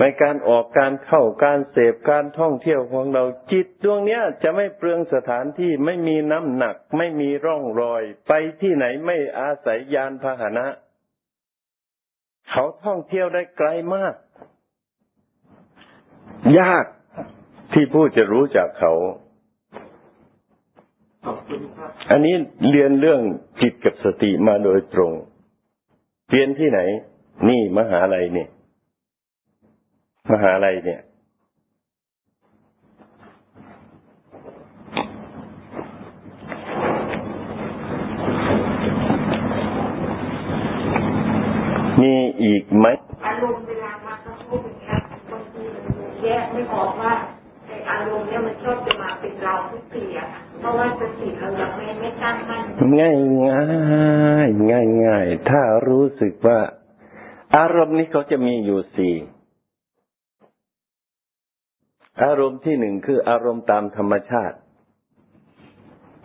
ในการออกการเข้าการเสพการท่องเที่ยวของเราจิตดวงเนี้ยจะไม่เปลืองสถานที่ไม่มีน้ำหนัก ไม่มีร่องรอย ไปที่ไหนไม่อาศัยยานพาหนะ เขาท่องเที่ยวได้ไกลมาก ยากที่ผู้จะรู้จักเขาขอบคุณครับอันนี้เรียนเรื่องจิตกับสติมาโดยตรง เรียนที่ไหน นี่มหาลัยเนี่ย มหาลัยเนี่ย มีอีกไหมอารมณ์เวลามากระทบอย่างเงี้ยบางทีมันแยกไม่ออกว่าไออารมณ์เนี่ยมันชอบจะมาเป็นเราทุกทีอะค่ะเพราะว่าสติเรายังไม่ไม่ตั้งมั่นง่ายง่ายง่ายง่ายๆถ้ารู้สึกว่า อารมณ์นี้เขาจะมีอยู่สี่อารมณ์ที่หนึ่งคืออารมณ์ตามธรรมชาติ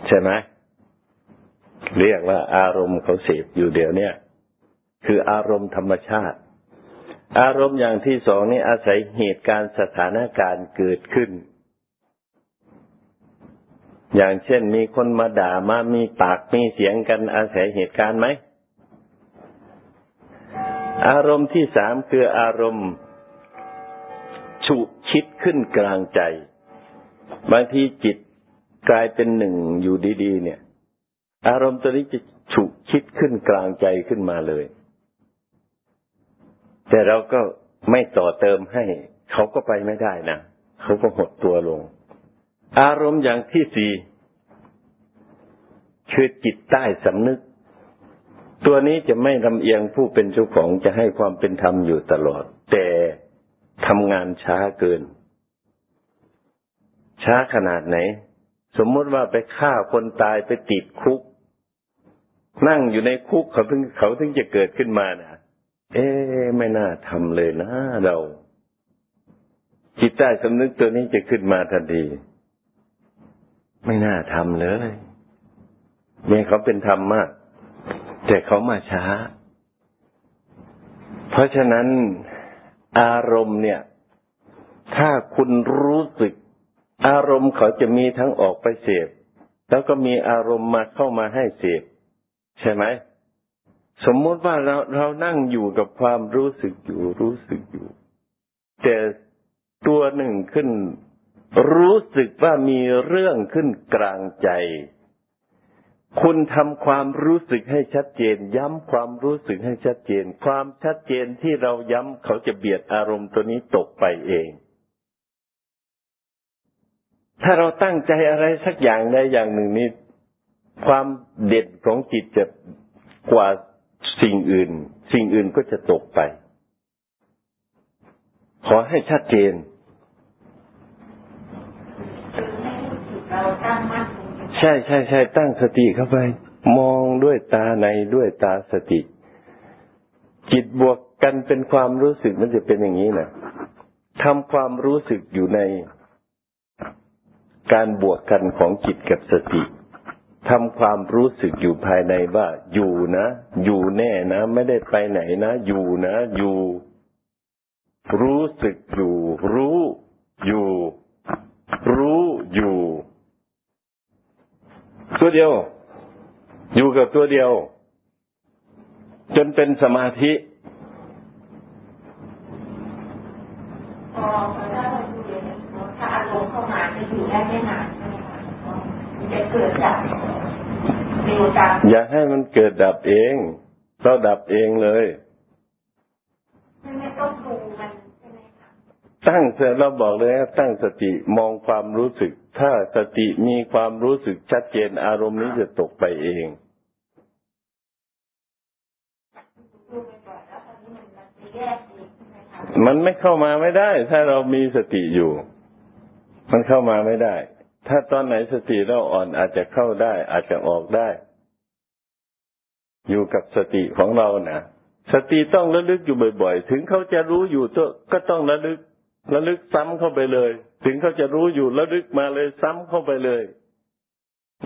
ใช่ไหมเรียกว่าอารมณ์เขาเสพอยู่เดี๋ยวเนี้ย คืออารมณ์ธรรมชาติ อารมณ์อย่างที่สองนี่อาศัยเหตุการณ์สถานการณ์เกิดขึ้น อย่างเช่นมีคนมาด่ามามีปากมีเสียงกันอาศัยเหตุการณ์ไหม อารมณ์ที่สามคืออารมณ์ฉุกคิดขึ้นกลางใจ บางทีจิตกลายเป็นหนึ่งอยู่ดี ๆ เนี่ย อารมณ์ตัวนี้จะฉุกคิดขึ้นกลางใจขึ้นมาเลย แต่เราก็ไม่ต่อเติมให้ เขาก็ไปไม่ได้นะเขาก็หดตัวลง อารมณ์อย่างที่สี่คือจิตใต้สำนึก ตัวนี้จะไม่ลำเอียงผู้เป็นเจ้าของจะให้ความเป็นธรรมอยู่ตลอด แต่ทำงานช้าเกิน ช้าขนาดไหน สมมติว่าไปฆ่าคนตายไปติดคุก นั่งอยู่ในคุกเขาถึงเขาถึงจะเกิดขึ้นมานะ เอ๊ไม่น่าทำเลยนะเรา จิตใต้สำนึกตัวนี้จะขึ้นมาทันที ไม่น่าทำเลยเนี่เขาเป็นธรรมมาก แต่เขามาช้า เพราะฉะนั้นอารมณ์เนี่ย ถ้าคุณรู้สึก อารมณ์เขาจะมีทั้งออกไปเสพแล้วก็มีอารมณ์มาเข้ามาให้เสพใช่ไหม สมมติว่าเราเรานั่งอยู่กับความรู้สึกอยู่รู้สึกอยู่ แต่ตัวหนึ่งขึ้น รู้สึกว่ามีเรื่องขึ้นกลางใจ คุณทำความรู้สึกให้ชัดเจน ย้ำความรู้สึกให้ชัดเจน ความชัดเจนที่เราย้ำเขาจะเบียดอารมณ์ตัวนี้ตกไปเอง ถ้าเราตั้งใจอะไรสักอย่างใดอย่างหนึ่งนี้ ความเด็ดของจิตจะกว่า สิ่งอื่น สิ่งอื่นก็จะตกไป ขอให้ชัดเจน ใช่ใช่ใช่ตั้งสติเข้าไป มองด้วยตาในด้วยตาสติ จิตบวกกันเป็นความรู้สึกมันจะเป็นอย่างนี้นะทำความรู้สึกอยู่ในการบวกกันของจิตกับสติ ทำความรู้สึกอยู่ภายในว่า อยู่นะ อยู่แน่นะ ไม่ได้ไปไหนนะ อยู่นะ อยู่ รู้สึกอยู่ รู้ อยู่ รู้อยู่ ตัวเดียว อยู่กับตัวเดียว จนเป็นสมาธิถ้าอารมณ์เข้ามาจะอยู่ได้ไม่นานใช่ไหมคะจะเกิดจาก เร็วจังอย่าให้มันเกิดดับเองเราดับเองเลยไม่ต้องดูมันใช่ไหมคะตั้งเสร็จเราบอกเลยตั้งสติมองความรู้สึก ถ้าสติมีความรู้สึกชัดเจนอารมณ์นี้จะตกไปเองมันไม่เข้ามาไม่ได้ ถ้าเรามีสติอยู่ มันเข้ามาไม่ได้ ถ้าตอนไหนสติเราอ่อนอาจจะเข้าได้ อาจจะออกได้ อยู่กับสติของเรานะสติต้องระลึกอยู่บ่อย ๆ ถึงเขาจะรู้อยู่ก็ต้องระลึก ระลึกซ้ำเข้าไปเลย ถึงเขาจะรู้อยู่ระลึกมาเลยซ้ำเข้าไปเลย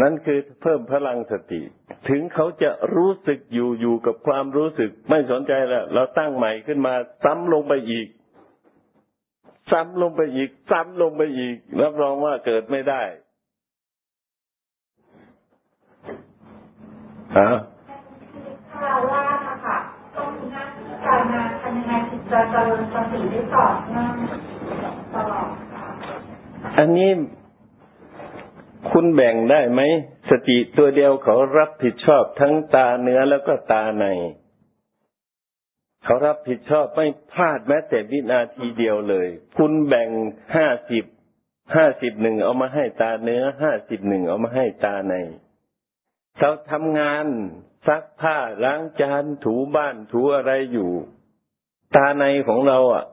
นั่นคือเพิ่มพลังสติ ถึงเขาจะรู้สึกอยู่อยู่กับความรู้สึก ไม่สนใจแล้วเราตั้งใหม่ขึ้นมาซ้ำลงไปอีก ซ้ำลงไปอีก ซ้ำลงไปอีก รับรองว่าเกิดไม่ได้ฮะคาว่าค่ะต้องมีหน้าที่การงานทำยังไงถึงจะเจริญสติได้ต่อเนื่องตลอดอันนี้คุณแบ่งได้ไหมสติตัวเดียวเขารับผิดชอบทั้งตาเนื้อแล้วก็ตาใน เขารับผิดชอบไม่พลาดแม้แต่วินาทีเดียวเลย คุณแบ่งห้าสิบห้าสิบหนึ่งเอามาให้ตาเนื้อห้าสิบหนึ่งเอามาให้ตาในเขาทำงานซักผ้าล้างจานถูบ้านถูอะไรอยู่ ตาในของเราอะ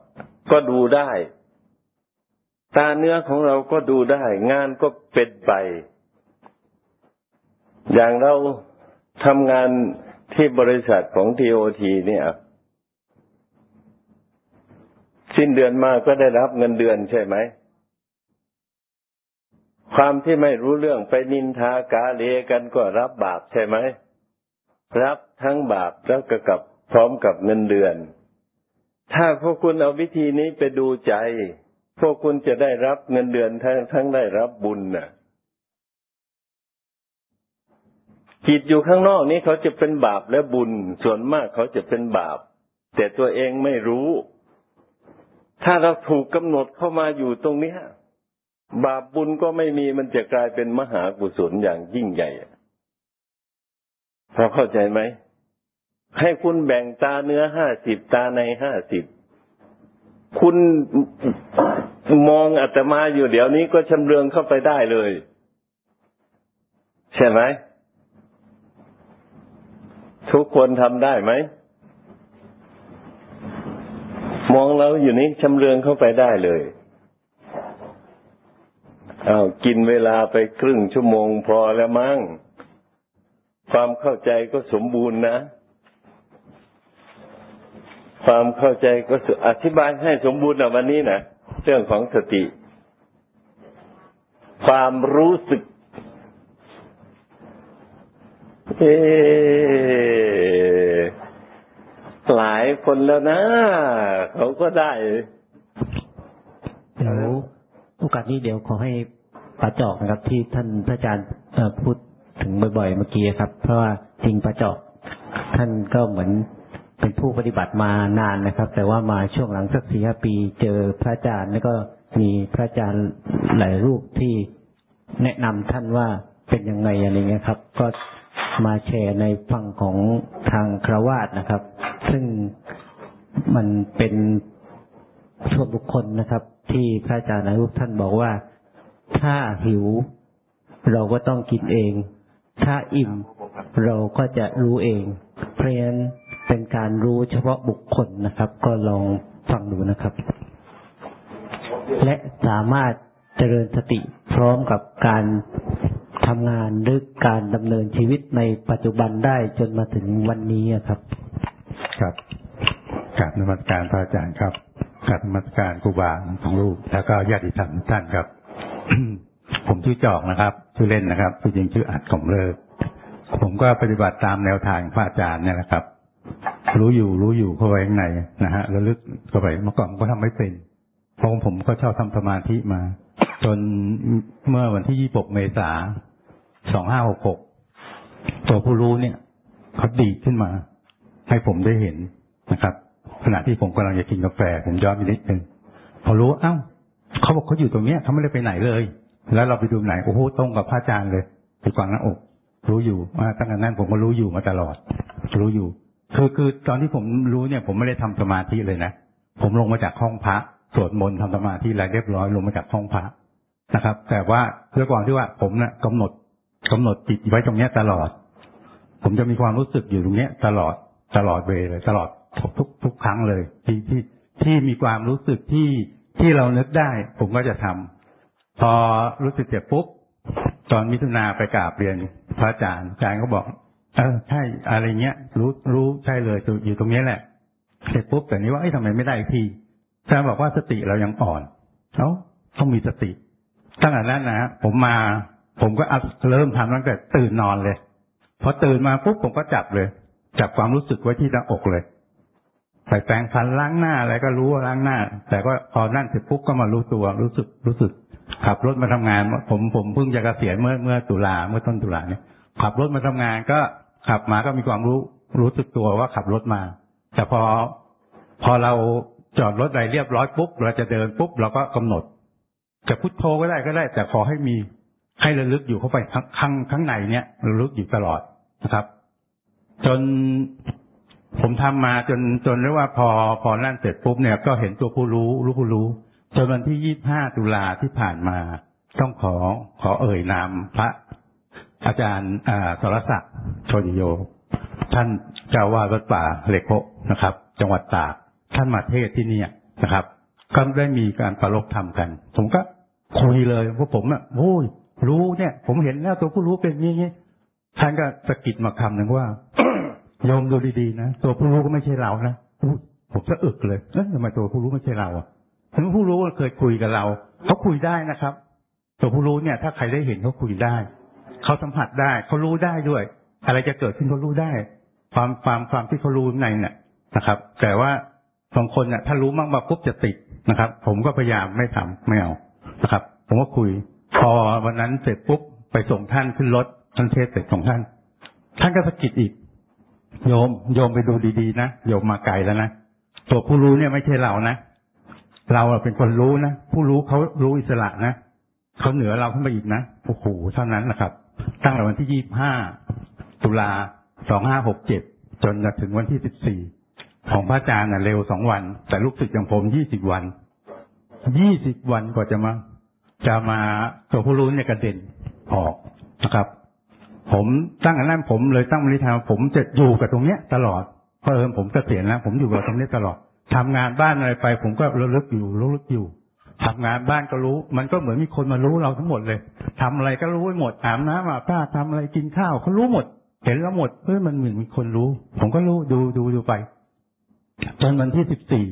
ก็ดูได้ ตาเนื้อของเราก็ดูได้ งานก็เป็นไปอย่างเราทำงานที่บริษัทของทีโอทีเนี่ย สิ้นเดือนมาก็ได้รับเงินเดือนใช่ไหม ความที่ไม่รู้เรื่องไปนินทากาเลกันก็รับบาปใช่ไหม รับทั้งบาปแล้วก็กับพร้อมกับเงินเดือน ถ้าพวกคุณเอาวิธีนี้ไปดูใจ พวกคุณจะได้รับเงินเดือนทั้งทั้งได้รับบุญน่ะจิตอยู่ข้างนอกนี้เขาจะเป็นบาปและบุญ ส่วนมากเขาจะเป็นบาป แต่ตัวเองไม่รู้ ถ้าเราถูกกำหนดเข้ามาอยู่ตรงนี้บาปบุญก็ไม่มีมันจะกลายเป็นมหากุศลอย่างยิ่งใหญ่พอเข้าใจไหม ให้คุณแบ่งตาเนื้อห้าสิบตาในห้าสิบคุณมองอาตมาอยู่เดี๋ยวนี้ก็ชำเลืองเข้าไปได้เลย ใช่ไหม ทุกคนทำได้ไหม มองเราอยู่นี้ชำเลืองเข้าไปได้เลยอา้าวกินเวลาไปครึ่งชั่วโมงพอแล้วมั้งความเข้าใจก็สมบูรณ์นะ ความเข้าใจก็อธิบายให้สมบูรณ์ในวันนี้นะเรื่องของสติ ความรู้สึก เอ หลายคนแล้วนะ เขาก็ได้เดี๋ยวโอกาสนี้เดี๋ยวขอให้ปาจอกนะครับ ที่ท่านพระอาจารย์พูดถึงบ่อยๆเมื่อกี้ครับ เพราะว่าจริงปาจอก ท่านก็เหมือนเป็นผู้ปฏิบัติมานานนะครับ แต่ว่ามาช่วงหลังสักสี่ห้าปีเจอพระอาจารย์แล้วก็มีพระอาจารย์หลายรูปที่แนะนำท่านว่าเป็นยังไงอะไรเงี้ยครับ ก็มาแชร์ในฝั่งของทางครวาสนะครับ ซึ่งมันเป็นส่วนบุคคลนะครับ ที่พระอาจารย์หลายรูปท่านบอกว่า ถ้าหิวเราก็ต้องกินเอง ถ้าอิ่มเราก็จะรู้เอง เพราะฉะนั้นเป็นการรู้เฉพาะบุคคลนะครับ ก็ลองฟังดูนะครับ และสามารถเจริญสติพร้อมกับการทำงานหรือการดำเนินชีวิตในปัจจุบันได้จนมาถึงวันนี้ครับ ครับกราบนมัสการพระอาจารย์ครับกราบนมัสการครูบาของลูกแล้วก็ญาติธรรมท่านครับ ผมชื่อจอกนะครับ ชื่อเล่นนะครับชื่อจริงชื่ออัดของเลิก ผมก็ปฏิบัติตามแนวทางพระอาจารย์เนี่ยนะครับ รู้อยู่รู้อยู่เข้าไปข้างในนะฮะระลึกเข้าไปเมื่อก่อนก็ทำไม่เป็นเพราะผมก็ชอบทำสมาธิมา จนเมื่อวันที่ยี่26เมษา2566ตัวผู้รู้เนี่ยเขาดีขึ้นมา ให้ผมได้เห็นนะครับ ขณะที่ผมกำลังจะกินกาแฟ ผมย้อนไปนิดนึงพอรู้เอ้าเขาบอกเขาอยู่ตรงเนี้ยเขาไม่ได้ไปไหนเลย แล้วเราไปดูไหนโอ้โหตรงกับพระอาจารย์เลยไปกวางหน้าอก รู้อยู่ว่าตั้งแต่นั้นผมก็รู้อยู่มาตลอด รู้อยู่ คือคือตอนที่ผมรู้เนี่ย ผมไม่ได้ทำสมาธิเลยนะผมลงมาจากห้องพระสวดมนต์ทำสมาธิอะไรเรียบร้อยลงมาจากห้องพระนะครับ แต่ว่าเรื่องก่อนที่ว่าผมนะ่ะกำหนดกำหนดจิตไว้ตรงเนี้ยตลอด ผมจะมีความรู้สึกอยู่ตรงเนี้ยตลอด ตลอดเวลยตลอดทุกทุกทุกครั้งเลย ที่ที่ที่มีความรู้สึกที่ที่เรานึกได้ ผมก็จะทำพอรู้สึกเจ็บปุ๊บตอนมิถุนาไปกราบเรียนพระอาจารย์อาจารย์ก็บอก เออใช่อะไรเงี้ย รู้รู้ใช่เลยอยู่ตรงนี้แหละเสร็จปุ๊บแต่นี้ว่าไอ้ทำไมไม่ได้อีกทีอาจารย์บอกว่าสติเรายังอ่อนเอ้าต้องมีสติ ตั้งแต่นั้นนะผมมา ผมก็เริ่มทำตั้งแต่ตื่นนอนเลย พอตื่นมาปุ๊บผมก็จับเลย จับความรู้สึกไว้ที่หน้าอกเลยใส่แปรงฟันล้างหน้าอะไรก็รู้ว่าล้างหน้า แต่ก็พอนั่นเสร็จปุ๊บก็มารู้ตัวรู้สึกรู้สึก ขับรถมาทำงาน ผมผมเพิ่งจะเกษียณเมื่อเมื่อตุลาเมื่อต้นตุลาเนี่ย ขับรถมาทำงานก็ขับมาก็มีความรู้รู้สึกตัวว่าขับรถมา แต่พอพอเราจอดรถอะไรเรียบร้อยปุ๊บเราจะเดินปุ๊บเราก็กำหนดจะพุทโธก็ได้ก็ได้ แต่ขอให้มีให้ระลึกอยู่เข้าไปข้งข้างข้างในเนี่ยระลึกอยู่ตลอดนะครับ จนผมทำมาจนจนเรียกว่าพอพอนั่นเสร็จปุ๊บเนี่ยก็เห็นตัวผู้รู้รู้ผู้รู้ จนวันที่ยี่ห้าตุลาที่ผ่านมา ต้องขอขอเอ่ยนามพระ อาจารย์อสรศักดิ์โชติโย ท่านเจ้าวาดวัดป่าเลโกนะครับ จังหวัดตากท่านมาเทศที่นี่นะครับ ก็ได้มีการประลบธรรมกัน ผมก็คุยเลยว่าผมอะโอ้ยรู้เนี่ย ผมเห็นแล้วตัวผู้รู้เป็นอย่างนี้ท่านก็สะกิดมาคำหนึ่งว่า โยมดูดีๆนะตัวผู้รู้ก็ไม่ใช่เรานะผมจะอึกเลยเอ๊ะทำไมตัวผู้รู้ไม่ใช่เราอะถึงผู้รู้เคยคุยกับเราเขาคุยได้นะครับ ตัวผู้รู้เนี่ย ถ้าใครได้เห็นเขาคุยได้เขาสัมผัสได้เขารู้ได้ด้วย อะไรจะเกิดขึ้นเขารู้ได้ ความความความที่เขารู้ในเนี่ยนะครับ แต่ว่าบางคนเนี่ยถ้ารู้มากมาปุ๊บจะติดนะครับ ผมก็พยายามไม่ทำไม่เอานะครับ ผมก็คุย พอวันนั้นเสร็จปุ๊บไปส่งท่านขึ้นรถท่านเทศเสร็จของท่าน ท่านก็สะกิดอีก โยมโยมไปดูดีๆนะโยมมาไกลแล้วนะตัวผู้รู้เนี่ยไม่ใช่เรานะเราเป็นคนรู้นะผู้รู้เขารู้อิสระนะเขาเหนือเราขึ้นไปอีกนะโอ้โหเท่านั้นนะครับ ตั้งแต่วันที่ยี่บห้าตุลาสองห้าหกเจ็ดจนถึงวันที่สิบสี่ของพระอาจารย์น่ะเร็วสองวัน แต่ลูกศิษย์อย่างผมยี่สิบวันยี่สิบวันกว่าจะมา จะมาตัวผู้รู้เนี่ยกระเด็นออกนะครับ ผมตั้งแต่นั้นผมเลยตั้งมริธานผมจะอยู่กับตรงเนี้ยตลอดเพราะเอิญผมเกษียณแล้ว ผมอยู่กับตรงนี้ตลอดทำงานบ้านอะไรไป ผมก็ระลึกอยู่ระลึกอยู่ทำงานบ้านก็รู้ มันก็เหมือนมีคนมารู้เราทั้งหมดเลยทำอะไรก็รู้หมดอาบน้ำอาบน้าทำอะไรกินข้าวเขารู้หมด เห็นแล้วหมดเฮ้ยมันเหมือนมีคนรู้ ผมก็รู้ดูดูดูไปจนวันที่สิบสี่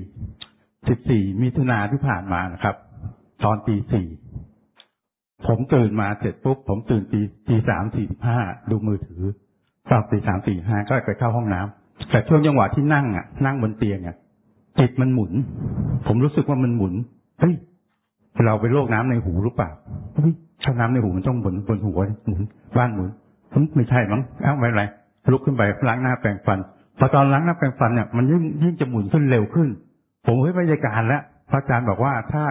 สิบสี่มิถุนาที่ผ่านมานะครับ ตอนตีสี่ ผมตื่นมาเสร็จปุ๊บผมตื่นตีตีสามสี่ห้าดูมือถือตอนตีสามสี่ห้าก็ไปเข้าห้องน้ำแต่ช่วงจังหวะที่นั่งอะนั่งบนเตียงอะจิตมันหมุน ผมรู้สึกว่ามันหมุนเฮ้ยเราไปโรคน้ำในหูหรือเปล่าเฮ้ยถ้าน้ำในหูมันต้องบนบนหัวหมุนบ้านหมุนไม่ใช่มั้งเอ้าไม่ไรลุกขึ้นไปล้างหน้าแปรงฟันพอตอนล้างหน้าแปรงฟันเนี่ยมันยิ่งยิ่งจะหมุนขึ้นเร็วขึ้น ผมเฮ้ยบรรยากาศแล้วพระอาจารย์บอกว่าถ้า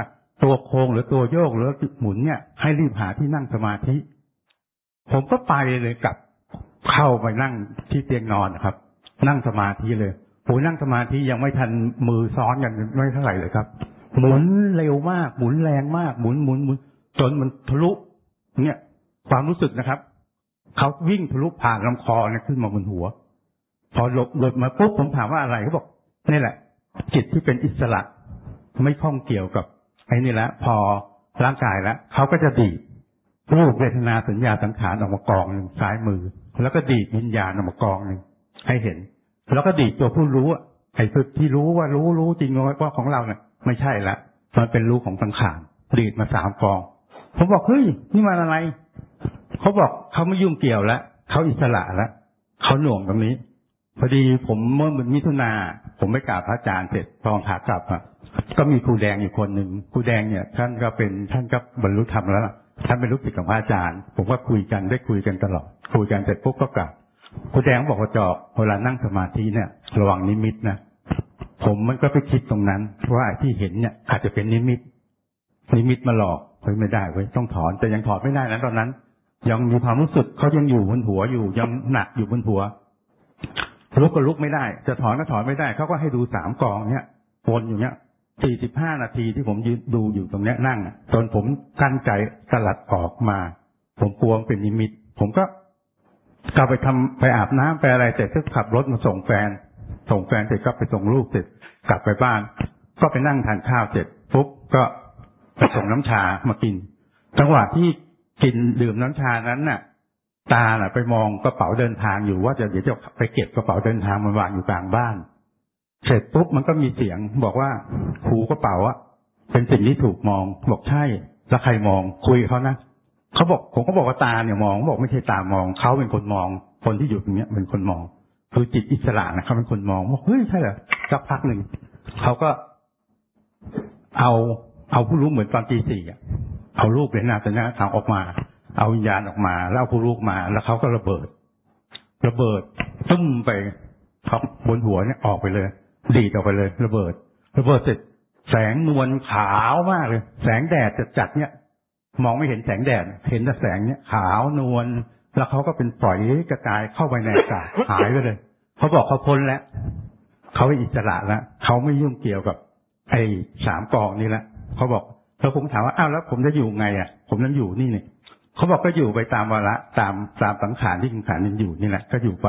ตัวโค้งหรือตัวโยกหรือหมุนเนี่ย ให้รีบหาที่นั่งสมาธิ ผมก็ไปเลยกลับเข้าไปนั่งที่เตียงนอนครับ นั่งสมาธิเลยโหนั่งสมาธิยังไม่ทันมือซ้อนกันไม่เท่าไหร่เลยครับ หมุนเร็วมากหมุนแรงมากหมุนหมุนหมุนจนมันทะลุเนี่ย ความรู้สึกนะครับเขาวิ่งทะลุผ่านลำคอเนี่ยขึ้นมาบนหัว พอหลบหลบมาปุ๊บผมถามว่าอะไรเขาบอกนี่แหละ จิตที่เป็นอิสระไม่ข้องเกี่ยวกับ ไอ้นี่แล้วพอร่างกายแล้วเขาก็จะดีรูปเวทนาสัญญาสังขารออกมากองหนึ่งซ้ายมือ แล้วก็ดีดวิญญาณออกมากองหนึ่งให้เห็น แล้วก็ดีดตัวผู้รู้ไอะไอ้ที่รู้ว่ารู้รู้จริงว่าของเราเนี่ยไม่ใช่ละมันเป็นรู้ของสังขารดีดมาสามกอง ผมบอกเฮ้ยนี่มันอะไรเขาบอกเขาไม่ยุ่งเกี่ยวแล้วเขาอิสระแล้วเขาหน่วงตรงนี้ พอดีผมเมื่อมิถุนาผมไปกราบพระอาจารย์เสร็จตอนขากลับอะ ก็มีครูแดงอยู่คนหนึ่งครูแดงเนี่ย ท่านก็เป็นท่านก็บรรลุธรรมแล้วล่ะท่านเป็นลูกศิษย์ของพระอาจารย์ ผมก็คุยกันได้คุยกันตลอดคุยกันเสร็จปุ๊บก็กลับครูแดงบอกว่าจอเวลานั่งสมาธิเนี่ยระวังนิมิตนะผมมันก็ไปคิดตรงนั้นว่าที่เห็นเนี่ย อาจจะเป็นนิมิต นิมิตมาหลอกเฮ้ยไม่ได้เว้ยต้องถอนแต่ยังถอนไม่ได้นะตอนนั้น ยังมีความรู้สึกเขายังอยู่บนหัวอยู่ ยังหนักอยู่บนหัวลุกก็ลุกไม่ได้ จะถอนก็ถอนไม่ได้เขาก็ให้ดูสามกองเนี่ยวนอยู่เนี่ย สี่สิบห้านาทีที่ผมยืนดูอยู่ตรงนี้นั่งจนผมกั้นใจสลัดออกมา ผมกลัวเป็นนิมิต ผมก็กลับไปทำไปอาบน้ำไปอะไรเสร็จก็ขับรถมาส่งแฟน ส่งแฟนเสร็จก็ไปส่งลูกเสร็จกลับไปบ้าน ก็ไปนั่งทานข้าวเสร็จปุ๊บก็ไปส่งน้ำชามากิน จังหวะที่กินดื่มน้ำชานั้นน่ะ ตาน่ะ ไปมองกระเป๋าเดินทางอยู่ว่าจะเดี๋ยวจะไปเก็บกระเป๋าเดินทางมันวางอยู่กลางบ้าน เสร็จปุ๊บมันก็มีเสียงบอกว่าครูกระเป๋าอะเป็นสิ่งที่ถูกมอง บอกใช่ แล้วใครมอง คุยเขานะเขาบอกผมก็บอกว่าตาเนี่ยมองบอกไม่ใช่ตามองเขาเป็นคนมอง คนที่อยู่ตรงเนี้ยเป็นคนมอง คือจิตอิสระนะเขาเป็นคนมองบอกเฮ้ยใช่เหรอสักพักหนึ่งเขาก็เอาเอาผู้รู้เหมือนตอนตีสี่อะเอาลูกเรนนาสัญญาทางออกมา เอาวิญญาณออกมา แล้วเอาผู้ลูกมา แล้วเขาก็ระเบิด ระเบิดตึ้มไปเขาบนหัวเนี่ยออกไปเลย ดีดออกไปเลย ระเบิด ระเบิดเสร็จแสงนวลขาวมากเลย แสงแดดจัดๆเนี่ย มองไม่เห็นแสงแดด เห็นแต่แสงเนี่ยขาวนวลแล้วเขาก็เป็นฝอยกระจายเข้าไปในอากาศหายไปเลยเขาบอกเขาพ้นแล้วเขาอิสระแล้วเขาไม่ยุ่งเกี่ยวกับ ไอ้สามกองนี้แล้วเขาบอกแล้วผมถามว่าอ้าวแล้ว ผมจะอยู่ไงอะ ผมนั้นอยู่นี่เนี่ยเขาบอกก็อยู่ไปตามวาระตามตามสังขารที่สังขารยังอยู่นี่แหละ ก็อยู่ไป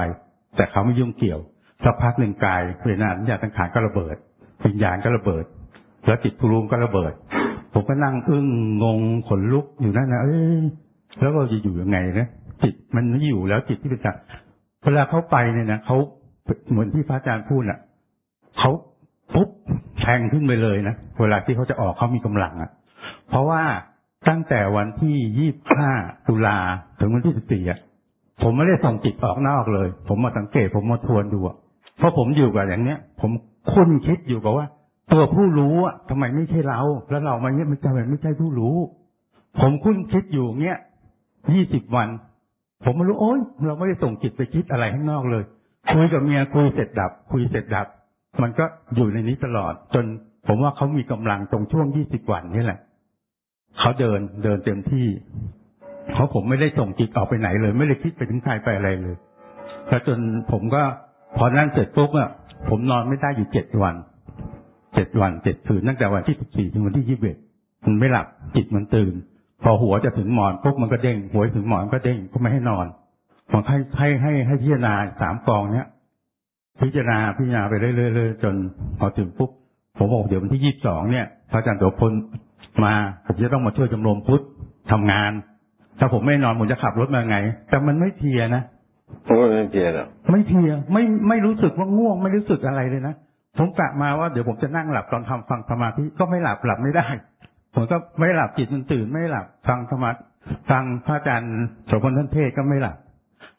แต่เขาไม่ยุ่งเกี่ยว สักพักหนึ่งกายเวลาสัญญาสังขารก็ระเบิดวิญญาณก็ระเบิด แล้วจิตภูมิก็ระเบิด ผมก็นั่งอึ้งงงขนลุกอยู่นั่นนะเอ้ยแล้วเราจะอยู่ยังไงนะจิตมันไม่อยู่แล้วจิตที่เป็นจักเวลาเขาไปเนี่ยนะเขาเหมือนที่พระอาจารย์พูดน่ะเขาปุ๊บแทงขึ้นไปเลยนะเวลาที่เขาจะออกเขามีกำลังอะ เพราะว่าตั้งแต่วันที่ยี่สิบห้าตุลาถึงวันที่สิบสี่อะผมไม่ได้ส่งจิตออกนอกเลย ผมมาสังเกตผมมาทวนดูอะ เพราะผมอยู่กับอย่างเนี้ย ผมคุ้นคิดอยู่กับว่า ตัวผู้รู้อะทำไมไม่ใช่เรา แล้วเรามันเนี้ยมันจะไม่ใช่ผู้รู้ ผมคุ้นคิดอยู่เนี้ยยี่สิบวัน ผมไม่รู้โอ๊ยเราไม่ได้ส่งจิตไปคิดอะไรข้างนอกเลยคุยกับเมียคุยเสร็จดับ คุยเสร็จดับ มันก็อยู่ในนี้ตลอด จนผมว่าเขามีกำลังตรงช่วงยี่สิบวันนี่แหละเขาเดินเดินเต็มที่เพราะผมไม่ได้ส่งจิตออกไปไหนเลย ไม่ได้คิดไปถึงใครไปอะไรเลยแล้วจนผมก็ พอนั่นเสร็จปุ๊บอะผมนอนไม่ได้อยู่เจ็ดวัน เจ็ดวันเจ็ดคืนตั้งแต่วันที่สิบสี่ถึงวันที่ยี่สิบเอ็ดมันไม่หลับจิตมันตื่น พอหัวจะถึงหมอนปุ๊บมันก็เด้งหัวถึงหมอนก็เด้งก็ไม่ให้นอนผมให้ให้ให้ให้พิจารณาสามกองเนี้ยพิจารณาพิจารณาไปเรื่อยๆจนพอถึงปุ๊บผมบอกเดี๋ยววันที่ยี่สิบสองเนี่ยพระอาจารย์ตัวพลมาผมจะต้องมาช่วยจำรมพุทธทำงาน ถ้าผมไม่นอนผมจะขับรถมาไง แต่มันไม่เทียนะ โอ้ยไม่เจียหรอกไม่เทียไม่ไม่รู้สึกว่าง่วงไม่รู้สึกอะไรเลยนะผมกะมาว่าเดี๋ยวผมจะนั่งหลับตอนทำฟังสมาธิก็ไม่หลับหลับไม่ได้ผมก็ไม่หลับจิตมันตื่นไม่หลับฟังสมาธิฟังพระอาจารย์โสพลท่านเทศก็ไม่หลับ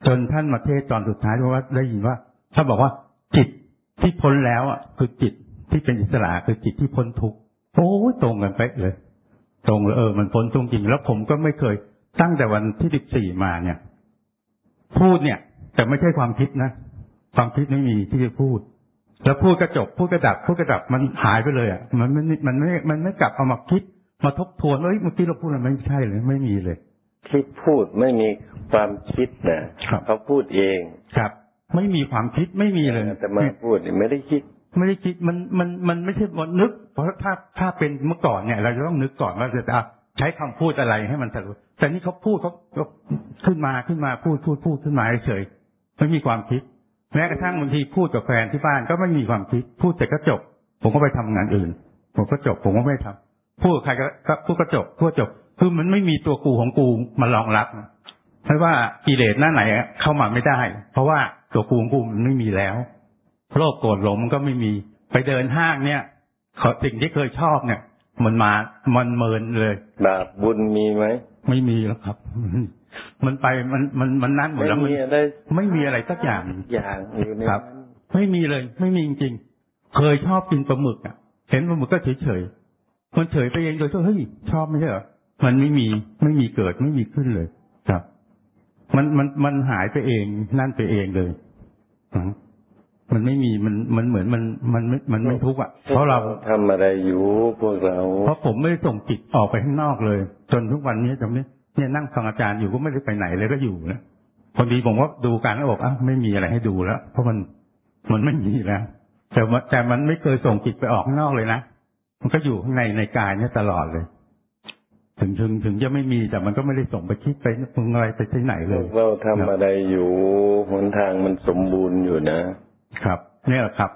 จนท่านมาเทศตอนสุดท้ายเพราะว่าได้ยินว่าท่านบอกว่าจิตที่พ้นแล้วอะคือจิตที่เป็นอิสระคือจิตที่พ้นทุกข์โอ้ตรงกันไปะเลย ตรงเลยเออมันพ้นตรงจริง แล้วผมก็ไม่เคยตั้งแต่วันที่สิบสี่มาเนี่ย พูดเนี่ย แต่ไม่ใช่ความคิดนะความคิดไม่มีที่จะพูด แล้วพูดกระจบพูดกระดับพูดกระดับมันหายไปเลยอะมันมันมันไม่มันไม่กลับเอามาคิด มาทบทวนว่าเอ้ยเมื่อกี้เราพูดอะไรไม่ใช่เลย ไม่มีเลย คิดพูดไม่มีความคิดนะครับเขาพูดเองครับ ไม่มีความคิดไม่มีเลยแต่มาพูดนี่ไม่ได้คิดไม่ได้คิดมันมันมันไม่ใช่ว่านึก เพราะถ้าถ้าเป็นเมื่อก่อนเนี่ย เราจะต้องนึกก่อนว่าจะใช้คำพูดอะไรให้มันสรุป แต่นี่เขาพูดเขาขึ้นมาขึ้นมาพูดพูดพูดขึ้นมาเฉยไม่มีความคิด แม้กระทั่งบางทีพูดกับแฟนที่บ้านก็ไม่มีความคิด พูดแต่ก็จบ ผมก็ไปทำงานอื่น ผมก็จบ ผมก็ไม่ทำพูดกับใครก็พูดก็จบพูดจบ คือมันไม่มีตัวกูของกูมารองรับไม่ว่ากิเลสหน้าไหนเข้ามาไม่ได้ เพราะว่าตัวกูของกูมันไม่มีแล้วโลภโกรธหลงมันก็ไม่มีไปเดินห้างเนี่ยขอสิ่งที่เคยชอบเนี่ย มันมามันเมินเลยบาปบุญมีไหม ไม่มีแล้วครับ มันไปมันมันมันนั่นหมดไม่แล้วมันมีอะไรไม่มีอะไรสักอย่างอย่างอยู่ในครับนั้นไม่มีเลย ไม่มีจริงๆเคยชอบกินปลาหมึกอะ เห็นปลาหมึกก็เฉยเฉยๆมันเฉยไปเองโดยที่เฮ้ยชอบไม่ใช่เหรอมันไม่มีไม่มีเกิดไม่มีขึ้นเลย ครับ มันมันมันหายไปเอง นั่นไปเองเลยอื มมันไม่มีมันมันเหมือนมันมันไม่มันไม่ทุกข์อะเพราะเราทำอะไรอยู่พวกเรา เพราะผมไม่ได้ส่งจิตออกไปข้างนอกเลย จนทุกวันนี้จำนี้เนี่ยนั่งฟังอาจารย์อยู่ก็ไม่ได้ไปไหนเลยก็อยู่นะพอดีผมว่าดูการแล้วบอกอ้าวไม่มีอะไรให้ดูแล้ว เพราะมันมันไม่มีแล้วแต่ว่าแต่มันไม่เคยส่งจิตไปออกข้างนอกเลยนะมันก็อยู่ข้างในในกายเนี่ยตลอดเลย ถึงถึงถึงจะไม่มีแต่มันก็ไม่ได้ส่งไปคิดไปปรุงอะไรไปที่ไหนพเลวยกเราทำอะไรอยู่หนทางมันสมบูรณ์อยู่นะ ครับเนี่ยแหละครับ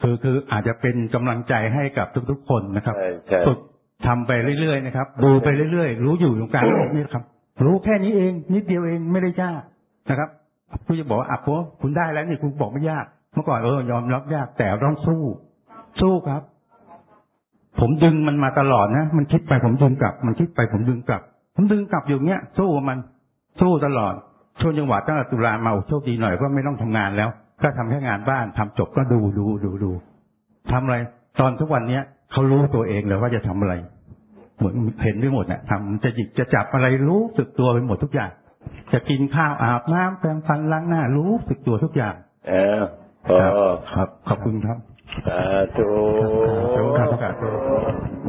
คือคืออาจจะเป็นกำลังใจให้กับทุกๆคนนะครับใช่ใช่ฝึกทำไปเรื่อยๆนะครับ ดูไปเรื่อยๆ รู้อยู่ตรงกลางโลกนี่ครับ รู้แค่นี้เอง นิดเดียวเองไม่ได้ยากนะครับคุณจะบอกว่าอะผมคุณได้แล้วนี่คุณบอกไม่ยาก เมื่อก่อนเออยอมรับยากแต่ต้องสู้ สู้ครับ ผมดึงมันมาตลอดนะมันคิดไปผมดึงกลับ มันคิดไปผมดึงกลับ ผมดึงกลับอยู่เงี้ยสู้กับมันสู้ตลอดช่วงจังหวะตั้งแต่ตุลามาโอ้โชคดีหน่อยก็ไม่ต้องทำงานแล้ว ก็ทำแค่งานบ้านทำจบก็ดูดูดูดูทำอะไร ตอนทุกวันเนี้ยเขารู้ตัวเองเลยว่าจะทำอะไร เหมือนเห็นไปหมดเนี่ยทำจะหยิบจะจับอะไรรู้สึกตัวไปหมดทุกอย่าง จะกินข้าวอาบน้ำแปรงฟันล้างหน้า รู้สึกตัวทุกอย่าง เอ้าวพอครับ ขอบคุณครับสาธุครับครับครับ